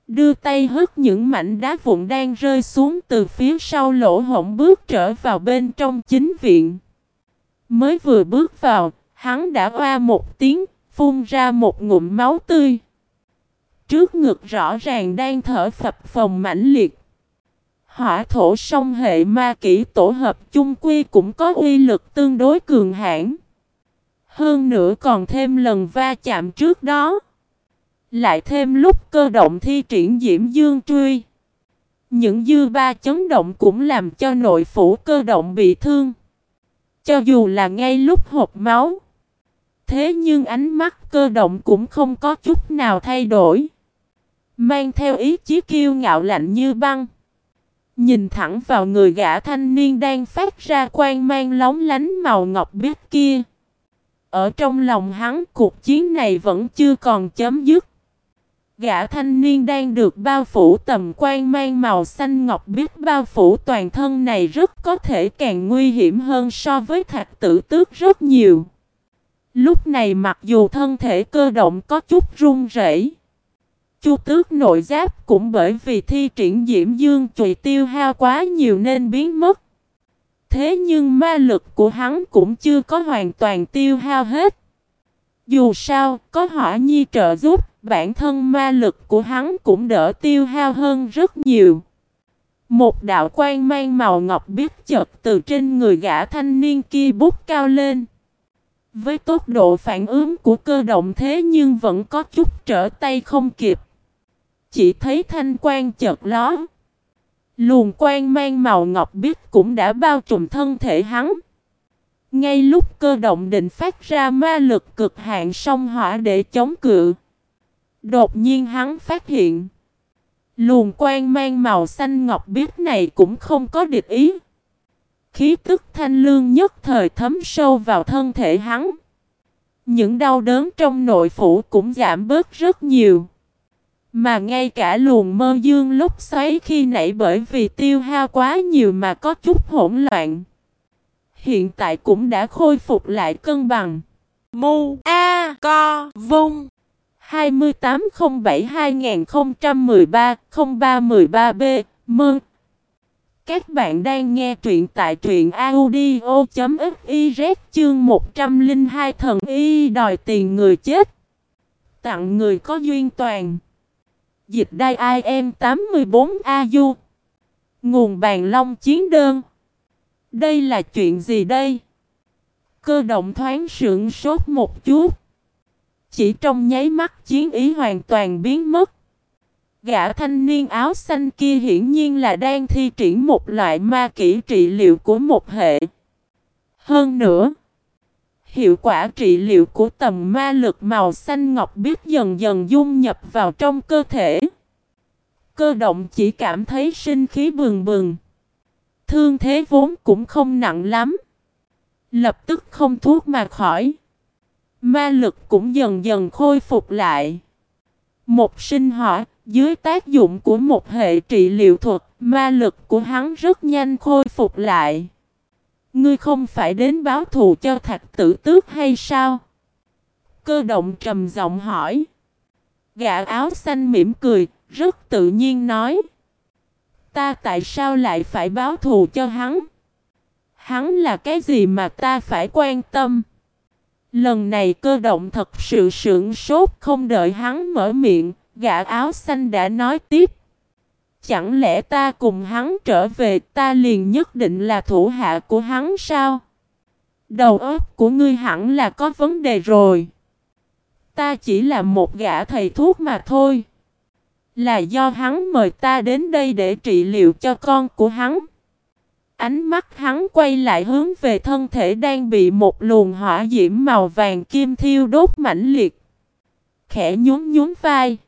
A: Đưa tay hất những mảnh đá vụn đang rơi xuống từ phía sau lỗ hổng bước trở vào bên trong chính viện. Mới vừa bước vào, hắn đã oa một tiếng, phun ra một ngụm máu tươi. Trước ngực rõ ràng đang thở phập phồng mãnh liệt. Hỏa thổ song hệ ma kỹ tổ hợp chung quy cũng có uy lực tương đối cường hãn. Hơn nữa còn thêm lần va chạm trước đó. Lại thêm lúc cơ động thi triển diễm dương truy. Những dư ba chấn động cũng làm cho nội phủ cơ động bị thương. Cho dù là ngay lúc hộp máu. Thế nhưng ánh mắt cơ động cũng không có chút nào thay đổi. Mang theo ý chí kiêu ngạo lạnh như băng. Nhìn thẳng vào người gã thanh niên đang phát ra quang mang lóng lánh màu ngọc biết kia. Ở trong lòng hắn cuộc chiến này vẫn chưa còn chấm dứt. Gã thanh niên đang được bao phủ tầm quan mang màu xanh ngọc biết bao phủ toàn thân này rất có thể càng nguy hiểm hơn so với thạch tử tước rất nhiều. Lúc này mặc dù thân thể cơ động có chút run rẩy, Chu tước nội giáp cũng bởi vì thi triển diễm dương chùy tiêu hao quá nhiều nên biến mất. Thế nhưng ma lực của hắn cũng chưa có hoàn toàn tiêu hao hết. Dù sao, có hỏa nhi trợ giúp, bản thân ma lực của hắn cũng đỡ tiêu hao hơn rất nhiều. Một đạo quan mang màu ngọc biết chợt từ trên người gã thanh niên kia bút cao lên. Với tốc độ phản ứng của cơ động thế nhưng vẫn có chút trở tay không kịp. Chỉ thấy thanh quan chợt ló. Luồng quang mang màu ngọc biết cũng đã bao trùm thân thể hắn. Ngay lúc cơ động định phát ra ma lực cực hạn sông hỏa để chống cự. Đột nhiên hắn phát hiện. Luồng quang mang màu xanh ngọc biết này cũng không có địch ý. Khí tức thanh lương nhất thời thấm sâu vào thân thể hắn. Những đau đớn trong nội phủ cũng giảm bớt rất nhiều. Mà ngay cả luồng mơ dương lúc xoáy khi nãy bởi vì tiêu hao quá nhiều mà có chút hỗn loạn. Hiện tại cũng đã khôi phục lại cân bằng.
B: Mu A Co Vung
A: 2807-2013-0313B Mừng! Các bạn đang nghe truyện tại truyện audio.fiz chương 102 thần y đòi tiền người chết. Tặng người có duyên toàn. Dịch đai IM 84AU Nguồn bàn long chiến đơn. Đây là chuyện gì đây? Cơ động thoáng sượng sốt một chút. Chỉ trong nháy mắt chiến ý hoàn toàn biến mất. Gã thanh niên áo xanh kia hiển nhiên là đang thi triển một loại ma kỹ trị liệu của một hệ. Hơn nữa Hiệu quả trị liệu của tầm ma lực màu xanh ngọc biết dần dần dung nhập vào trong cơ thể. Cơ động chỉ cảm thấy sinh khí bừng bừng. Thương thế vốn cũng không nặng lắm. Lập tức không thuốc mà khỏi. Ma lực cũng dần dần khôi phục lại. Một sinh hỏa, dưới tác dụng của một hệ trị liệu thuật, ma lực của hắn rất nhanh khôi phục lại. Ngươi không phải đến báo thù cho thạch tử tước hay sao? Cơ động trầm giọng hỏi. Gã áo xanh mỉm cười, rất tự nhiên nói. Ta tại sao lại phải báo thù cho hắn? Hắn là cái gì mà ta phải quan tâm? Lần này cơ động thật sự sưởng sốt không đợi hắn mở miệng, gã áo xanh đã nói tiếp. Chẳng lẽ ta cùng hắn trở về, ta liền nhất định là thủ hạ của hắn sao? Đầu óc của ngươi hẳn là có vấn đề rồi. Ta chỉ là một gã thầy thuốc mà thôi. Là do hắn mời ta đến đây để trị liệu cho con của hắn. Ánh mắt hắn quay lại hướng về thân thể đang bị một luồng hỏa diễm màu vàng kim thiêu đốt mãnh liệt. Khẽ nhún nhún vai.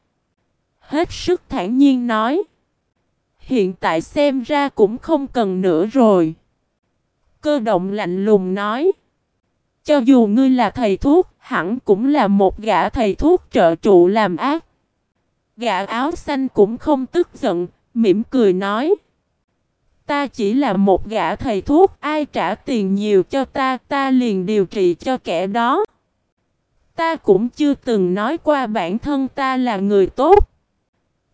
A: Hết sức thản nhiên nói. Hiện tại xem ra cũng không cần nữa rồi. Cơ động lạnh lùng nói. Cho dù ngươi là thầy thuốc, hẳn cũng là một gã thầy thuốc trợ trụ làm ác. Gã áo xanh cũng không tức giận, mỉm cười nói. Ta chỉ là một gã thầy thuốc, ai trả tiền nhiều cho ta, ta liền điều trị cho kẻ đó. Ta cũng chưa từng nói qua bản thân ta là người tốt.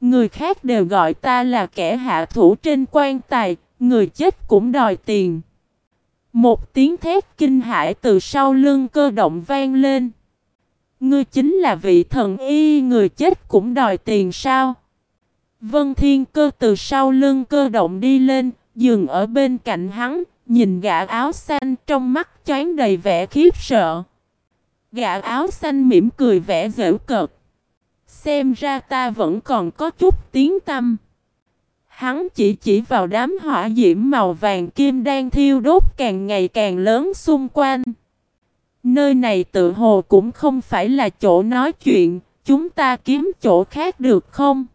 A: Người khác đều gọi ta là kẻ hạ thủ trên quan tài, người chết cũng đòi tiền. Một tiếng thét kinh hãi từ sau lưng cơ động vang lên. Ngươi chính là vị thần y người chết cũng đòi tiền sao? Vân Thiên Cơ từ sau lưng cơ động đi lên, dừng ở bên cạnh hắn, nhìn gã áo xanh trong mắt choáng đầy vẻ khiếp sợ. Gã áo xanh mỉm cười vẻ dễu cợt. Xem ra ta vẫn còn có chút tiếng tâm. Hắn chỉ chỉ vào đám hỏa diễm màu vàng kim đang thiêu đốt càng ngày càng lớn xung quanh. Nơi này tự hồ cũng không phải là chỗ nói chuyện, chúng ta kiếm chỗ khác được không?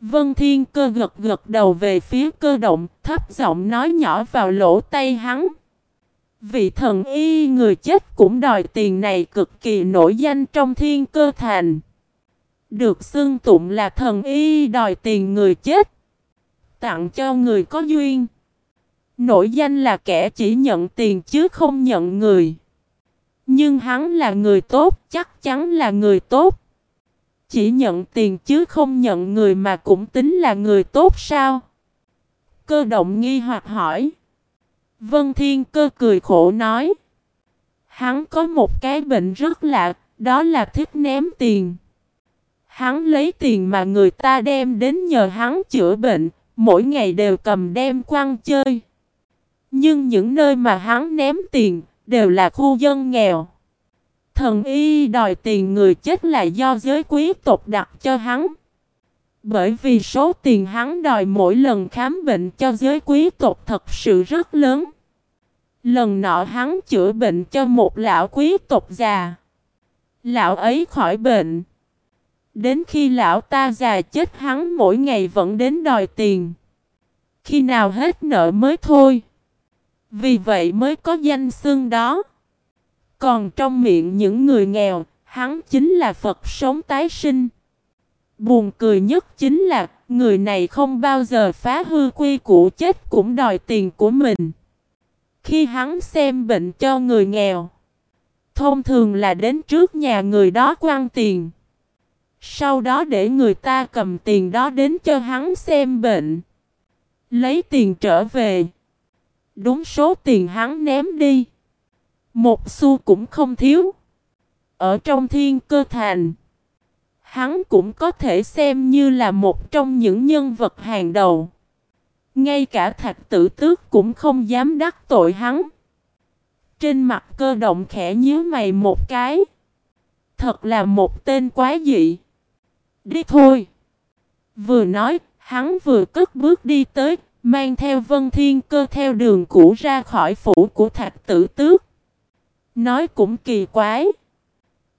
A: Vân Thiên Cơ gật gật đầu về phía cơ động, thấp giọng nói nhỏ vào lỗ tay hắn. Vị thần y người chết cũng đòi tiền này cực kỳ nổi danh trong thiên cơ thành. Được xưng tụng là thần y đòi tiền người chết. Tặng cho người có duyên. Nổi danh là kẻ chỉ nhận tiền chứ không nhận người. Nhưng hắn là người tốt, chắc chắn là người tốt. Chỉ nhận tiền chứ không nhận người mà cũng tính là người tốt sao? Cơ động nghi hoặc hỏi. Vân Thiên Cơ cười khổ nói. Hắn có một cái bệnh rất lạ, đó là thích ném tiền. Hắn lấy tiền mà người ta đem đến nhờ hắn chữa bệnh, mỗi ngày đều cầm đem quăng chơi. Nhưng những nơi mà hắn ném tiền, đều là khu dân nghèo. Thần y đòi tiền người chết là do giới quý tộc đặt cho hắn. Bởi vì số tiền hắn đòi mỗi lần khám bệnh cho giới quý tộc thật sự rất lớn. Lần nọ hắn chữa bệnh cho một lão quý tộc già. Lão ấy khỏi bệnh. Đến khi lão ta già chết hắn mỗi ngày vẫn đến đòi tiền. Khi nào hết nợ mới thôi. Vì vậy mới có danh xương đó. Còn trong miệng những người nghèo, hắn chính là Phật sống tái sinh. Buồn cười nhất chính là người này không bao giờ phá hư quy củ chết cũng đòi tiền của mình. Khi hắn xem bệnh cho người nghèo, thông thường là đến trước nhà người đó quăng tiền. Sau đó để người ta cầm tiền đó đến cho hắn xem bệnh. Lấy tiền trở về. Đúng số tiền hắn ném đi. Một xu cũng không thiếu. Ở trong thiên cơ thành. Hắn cũng có thể xem như là một trong những nhân vật hàng đầu. Ngay cả thạch tử tước cũng không dám đắc tội hắn. Trên mặt cơ động khẽ nhíu mày một cái. Thật là một tên quái dị. Đi thôi. Vừa nói, hắn vừa cất bước đi tới, mang theo vân thiên cơ theo đường cũ ra khỏi phủ của thạch tử tước. Nói cũng kỳ quái.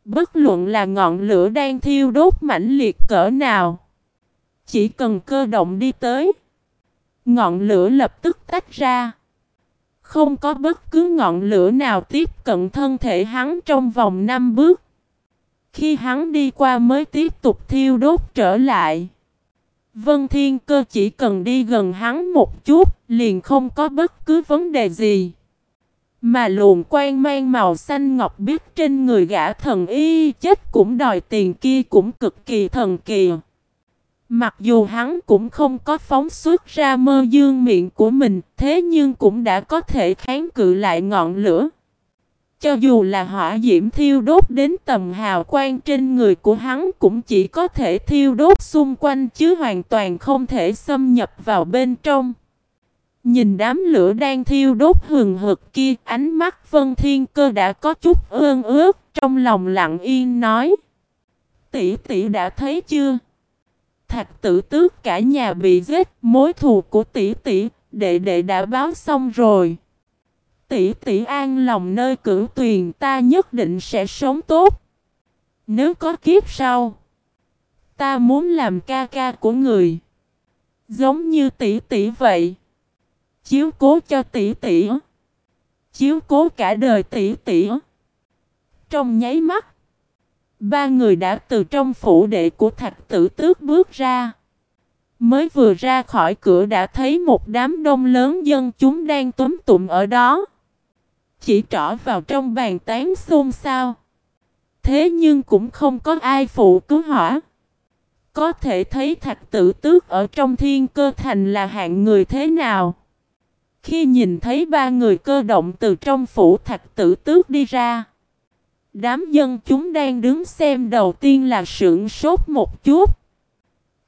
A: Bất luận là ngọn lửa đang thiêu đốt mãnh liệt cỡ nào. Chỉ cần cơ động đi tới. Ngọn lửa lập tức tách ra. Không có bất cứ ngọn lửa nào tiếp cận thân thể hắn trong vòng 5 bước. Khi hắn đi qua mới tiếp tục thiêu đốt trở lại. Vân Thiên Cơ chỉ cần đi gần hắn một chút, liền không có bất cứ vấn đề gì. Mà luồng quang mang màu xanh ngọc biết trên người gã thần y chết cũng đòi tiền kia cũng cực kỳ thần kỳ. Mặc dù hắn cũng không có phóng xuất ra mơ dương miệng của mình, thế nhưng cũng đã có thể kháng cự lại ngọn lửa. Cho dù là hỏa diễm thiêu đốt đến tầm hào quang trên người của hắn cũng chỉ có thể thiêu đốt xung quanh chứ hoàn toàn không thể xâm nhập vào bên trong. Nhìn đám lửa đang thiêu đốt hừng hực kia, ánh mắt Vân Thiên Cơ đã có chút ương ướt, trong lòng lặng yên nói. Tỷ tỷ đã thấy chưa? Thạch tử tước cả nhà bị giết, mối thù của tỷ tỷ, đệ đệ đã báo xong rồi. Tỷ tỷ an lòng nơi cửu tuyền ta nhất định sẽ sống tốt. Nếu có kiếp sau, ta muốn làm ca ca của người. Giống như tỷ tỷ vậy. Chiếu cố cho tỷ tỷ. Chiếu cố cả đời tỷ tỷ. Trong nháy mắt, ba người đã từ trong phủ đệ của thạch tử tước bước ra. Mới vừa ra khỏi cửa đã thấy một đám đông lớn dân chúng đang túm tụm ở đó. Chỉ trỏ vào trong bàn tán xôn xao. Thế nhưng cũng không có ai phụ cứu hỏa. Có thể thấy thạch tử tước ở trong thiên cơ thành là hạng người thế nào. Khi nhìn thấy ba người cơ động từ trong phủ thạch tử tước đi ra. Đám dân chúng đang đứng xem đầu tiên là sưởng sốt một chút.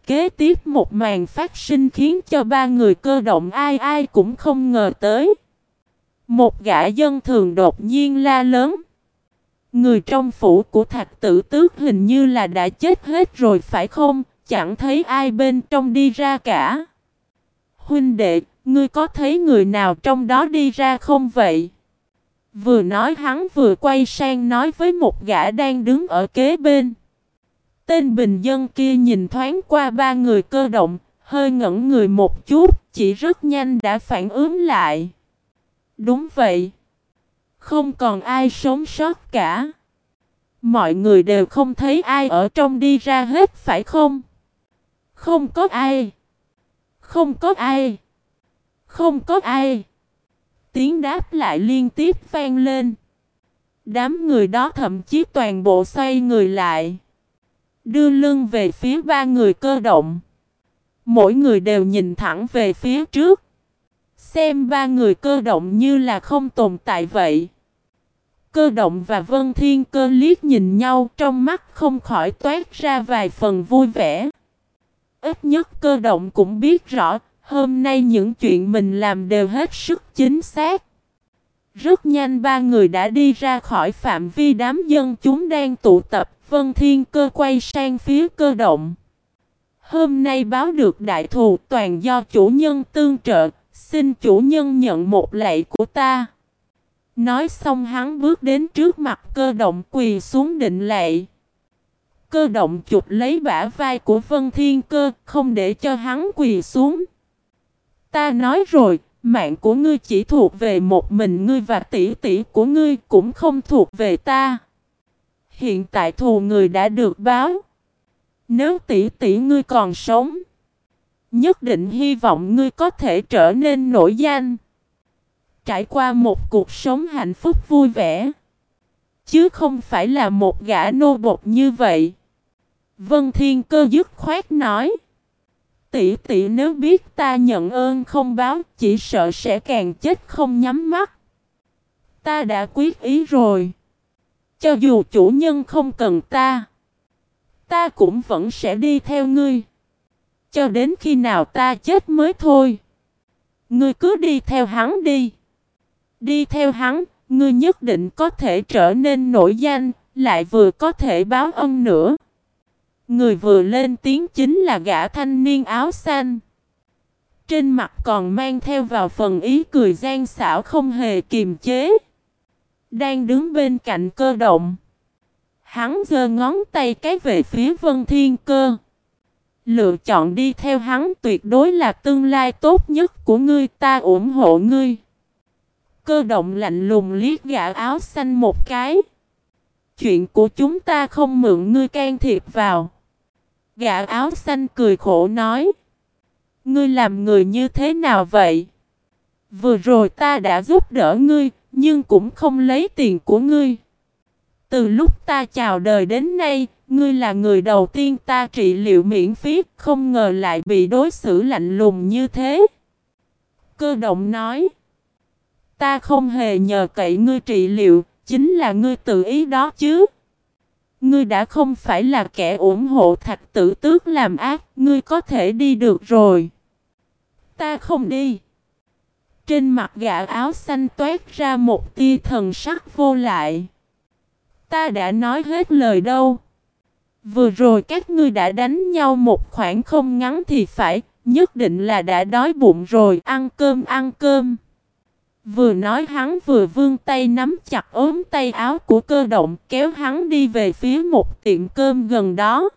A: Kế tiếp một màn phát sinh khiến cho ba người cơ động ai ai cũng không ngờ tới. Một gã dân thường đột nhiên la lớn. Người trong phủ của thạch tử tước hình như là đã chết hết rồi phải không? Chẳng thấy ai bên trong đi ra cả. Huynh đệ, ngươi có thấy người nào trong đó đi ra không vậy? Vừa nói hắn vừa quay sang nói với một gã đang đứng ở kế bên. Tên bình dân kia nhìn thoáng qua ba người cơ động, hơi ngẩn người một chút, chỉ rất nhanh đã phản ứng lại. Đúng vậy. Không còn ai sống sót cả. Mọi người đều không thấy ai ở trong đi ra hết, phải không? Không có ai. Không có ai. Không có ai. Tiếng đáp lại liên tiếp vang lên. Đám người đó thậm chí toàn bộ xoay người lại. Đưa lưng về phía ba người cơ động. Mỗi người đều nhìn thẳng về phía trước. Xem ba người cơ động như là không tồn tại vậy. Cơ động và Vân Thiên cơ liếc nhìn nhau trong mắt không khỏi toát ra vài phần vui vẻ. Ít nhất cơ động cũng biết rõ, hôm nay những chuyện mình làm đều hết sức chính xác. Rất nhanh ba người đã đi ra khỏi phạm vi đám dân chúng đang tụ tập, Vân Thiên cơ quay sang phía cơ động. Hôm nay báo được đại thù toàn do chủ nhân tương trợ, xin chủ nhân nhận một lệ của ta. Nói xong hắn bước đến trước mặt cơ động quỳ xuống định lệ. Cơ động chụp lấy bả vai của Vân Thiên Cơ, không để cho hắn quỳ xuống. Ta nói rồi, mạng của ngươi chỉ thuộc về một mình ngươi và tỷ tỷ của ngươi cũng không thuộc về ta. Hiện tại thù người đã được báo. Nếu tỷ tỷ ngươi còn sống, nhất định hy vọng ngươi có thể trở nên nổi danh. Trải qua một cuộc sống hạnh phúc vui vẻ. Chứ không phải là một gã nô bột như vậy. Vân Thiên Cơ dứt khoát nói. Tỷ tỷ nếu biết ta nhận ơn không báo, chỉ sợ sẽ càng chết không nhắm mắt. Ta đã quyết ý rồi. Cho dù chủ nhân không cần ta, ta cũng vẫn sẽ đi theo ngươi. Cho đến khi nào ta chết mới thôi. Ngươi cứ đi theo hắn đi. Đi theo hắn, ngươi nhất định có thể trở nên nổi danh, lại vừa có thể báo ân nữa. Người vừa lên tiếng chính là gã thanh niên áo xanh. Trên mặt còn mang theo vào phần ý cười gian xảo không hề kiềm chế. Đang đứng bên cạnh cơ động. Hắn giơ ngón tay cái về phía vân thiên cơ. Lựa chọn đi theo hắn tuyệt đối là tương lai tốt nhất của ngươi ta ủng hộ ngươi. Cơ động lạnh lùng liếc gã áo xanh một cái. Chuyện của chúng ta không mượn ngươi can thiệp vào. Gã áo xanh cười khổ nói. Ngươi làm người như thế nào vậy? Vừa rồi ta đã giúp đỡ ngươi, nhưng cũng không lấy tiền của ngươi. Từ lúc ta chào đời đến nay, ngươi là người đầu tiên ta trị liệu miễn phí, không ngờ lại bị đối xử lạnh lùng như thế. Cơ động nói. Ta không hề nhờ cậy ngươi trị liệu, chính là ngươi tự ý đó chứ. Ngươi đã không phải là kẻ ủng hộ thạch tử tước làm ác, ngươi có thể đi được rồi. Ta không đi. Trên mặt gã áo xanh toát ra một tia thần sắc vô lại. Ta đã nói hết lời đâu. Vừa rồi các ngươi đã đánh nhau một khoảng không ngắn thì phải, nhất định là đã đói bụng rồi, ăn cơm ăn cơm. Vừa nói hắn vừa vươn tay nắm chặt ốm tay áo của cơ động kéo hắn đi về phía một tiệm cơm gần đó.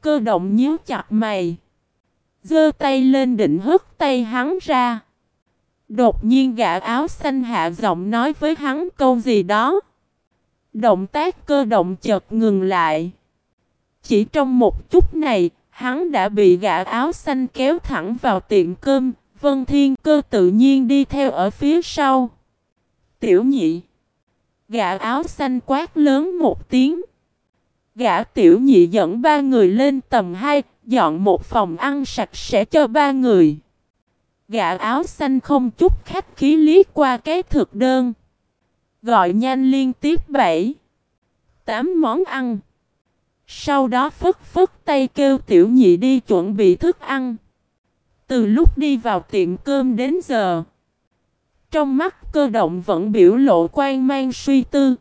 A: Cơ động nhíu chặt mày. giơ tay lên định hất tay hắn ra. Đột nhiên gã áo xanh hạ giọng nói với hắn câu gì đó. Động tác cơ động chợt ngừng lại. Chỉ trong một chút này, hắn đã bị gã áo xanh kéo thẳng vào tiệm cơm, Vân Thiên Cơ tự nhiên đi theo ở phía sau. Tiểu nhị. Gã áo xanh quát lớn một tiếng. Gã tiểu nhị dẫn ba người lên tầng 2, dọn một phòng ăn sạch sẽ cho ba người. Gã áo xanh không chút khách khí lý qua cái thực đơn. Gọi nhanh liên tiếp 7, 8 món ăn. Sau đó phất phất tay kêu tiểu nhị đi chuẩn bị thức ăn. Từ lúc đi vào tiệm cơm đến giờ, trong mắt cơ động vẫn biểu lộ quan mang suy tư.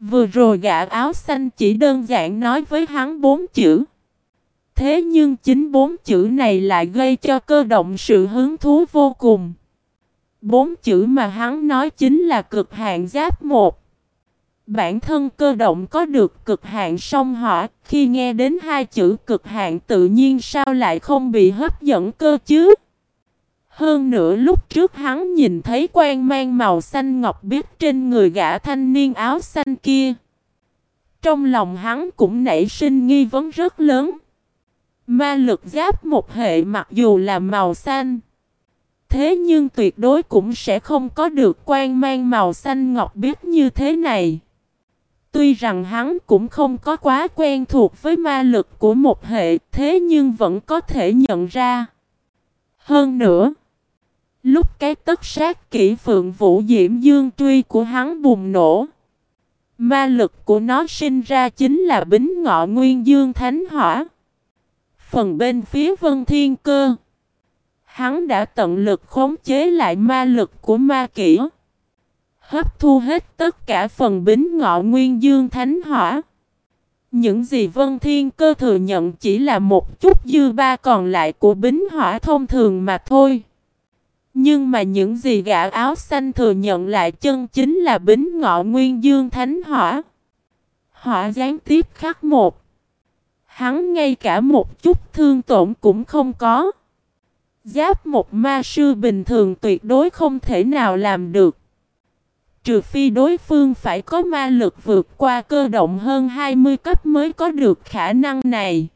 A: Vừa rồi gã áo xanh chỉ đơn giản nói với hắn bốn chữ. Thế nhưng chính bốn chữ này lại gây cho cơ động sự hứng thú vô cùng. Bốn chữ mà hắn nói chính là cực hạn giáp một. Bản thân cơ động có được cực hạn song hỏa, khi nghe đến hai chữ cực hạn tự nhiên sao lại không bị hấp dẫn cơ chứ? Hơn nữa lúc trước hắn nhìn thấy quan mang màu xanh ngọc biết trên người gã thanh niên áo xanh kia. Trong lòng hắn cũng nảy sinh nghi vấn rất lớn. Ma lực giáp một hệ mặc dù là màu xanh. Thế nhưng tuyệt đối cũng sẽ không có được quan mang màu xanh ngọc biết như thế này. Tuy rằng hắn cũng không có quá quen thuộc với ma lực của một hệ, thế nhưng vẫn có thể nhận ra. Hơn nữa, lúc cái tất sát kỹ phượng vũ diễm dương truy của hắn bùng nổ, ma lực của nó sinh ra chính là bính ngọ nguyên dương thánh hỏa. Phần bên phía vân thiên cơ, hắn đã tận lực khống chế lại ma lực của ma kỹ hấp thu hết tất cả phần bính ngọ nguyên dương thánh hỏa. Những gì Vân Thiên Cơ thừa nhận chỉ là một chút dư ba còn lại của bính hỏa thông thường mà thôi. Nhưng mà những gì gã áo xanh thừa nhận lại chân chính là bính ngọ nguyên dương thánh hỏa. Hỏa gián tiếp khắc một. Hắn ngay cả một chút thương tổn cũng không có. Giáp một ma sư bình thường tuyệt đối không thể nào làm được. Trừ phi đối phương phải có ma lực vượt qua cơ động hơn 20 cấp mới có được khả năng này.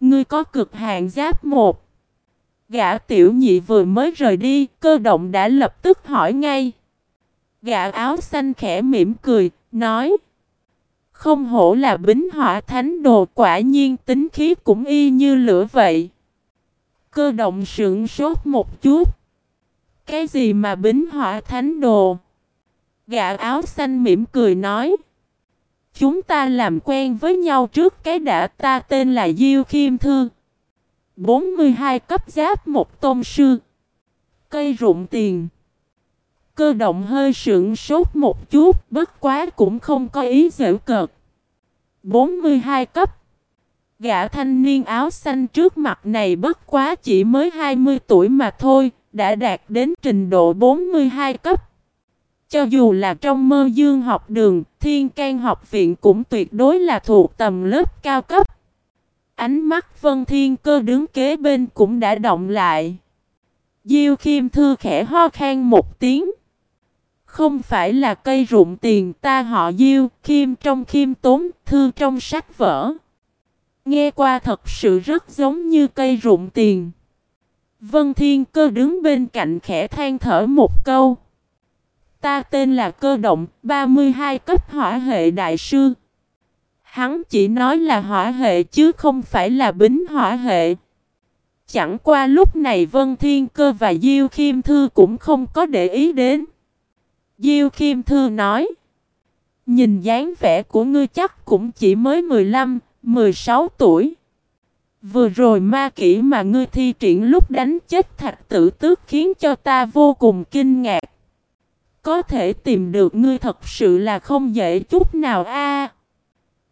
A: Ngươi có cực hạn giáp một. Gã tiểu nhị vừa mới rời đi, cơ động đã lập tức hỏi ngay. Gã áo xanh khẽ mỉm cười, nói. Không hổ là bính hỏa thánh đồ quả nhiên tính khí cũng y như lửa vậy. Cơ động sững sốt một chút. Cái gì mà bính hỏa thánh đồ? Gã áo xanh mỉm cười nói. Chúng ta làm quen với nhau trước cái đã ta tên là Diêu Khiêm Thư. 42 cấp giáp một tôn sư. Cây rụng tiền. Cơ động hơi sững sốt một chút, bất quá cũng không có ý dễ cợt. 42 cấp. Gã thanh niên áo xanh trước mặt này bất quá chỉ mới 20 tuổi mà thôi, đã đạt đến trình độ 42 cấp. Cho dù là trong mơ dương học đường, thiên can học viện cũng tuyệt đối là thuộc tầm lớp cao cấp. Ánh mắt Vân Thiên Cơ đứng kế bên cũng đã động lại. Diêu Khiêm Thư khẽ ho khan một tiếng. Không phải là cây rụng tiền ta họ Diêu, Khiêm trong khiêm tốn, thư trong sách vở. Nghe qua thật sự rất giống như cây rụng tiền. Vân Thiên Cơ đứng bên cạnh khẽ than thở một câu. Ta tên là Cơ Động, 32 cấp hỏa hệ đại sư. Hắn chỉ nói là hỏa hệ chứ không phải là bính hỏa hệ. Chẳng qua lúc này Vân Thiên Cơ và Diêu Khiêm Thư cũng không có để ý đến. Diêu Khiêm Thư nói. Nhìn dáng vẻ của ngươi chắc cũng chỉ mới 15, 16 tuổi. Vừa rồi ma kỹ mà ngươi thi triển lúc đánh chết thạch tử tước khiến cho ta vô cùng kinh ngạc. Có thể tìm được ngươi thật sự là không dễ chút nào a.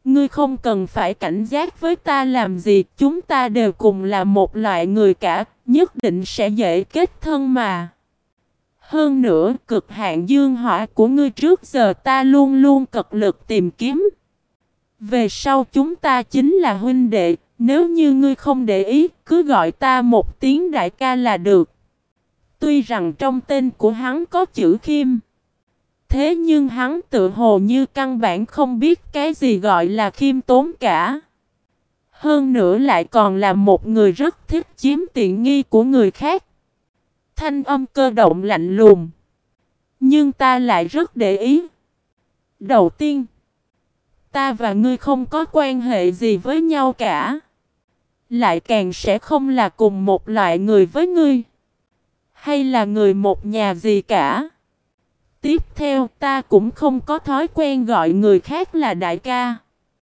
A: ngươi không cần phải cảnh giác với ta làm gì, chúng ta đều cùng là một loại người cả, nhất định sẽ dễ kết thân mà. Hơn nữa, cực hạn dương hỏa của ngươi trước giờ ta luôn luôn cật lực tìm kiếm. Về sau chúng ta chính là huynh đệ, nếu như ngươi không để ý, cứ gọi ta một tiếng đại ca là được. Tuy rằng trong tên của hắn có chữ khiêm. Thế nhưng hắn tự hồ như căn bản không biết cái gì gọi là khiêm tốn cả. Hơn nữa lại còn là một người rất thích chiếm tiện nghi của người khác. Thanh âm cơ động lạnh lùng. Nhưng ta lại rất để ý. Đầu tiên, ta và ngươi không có quan hệ gì với nhau cả. Lại càng sẽ không là cùng một loại người với ngươi. Hay là người một nhà gì cả. Tiếp theo, ta cũng không có thói quen gọi người khác là đại ca.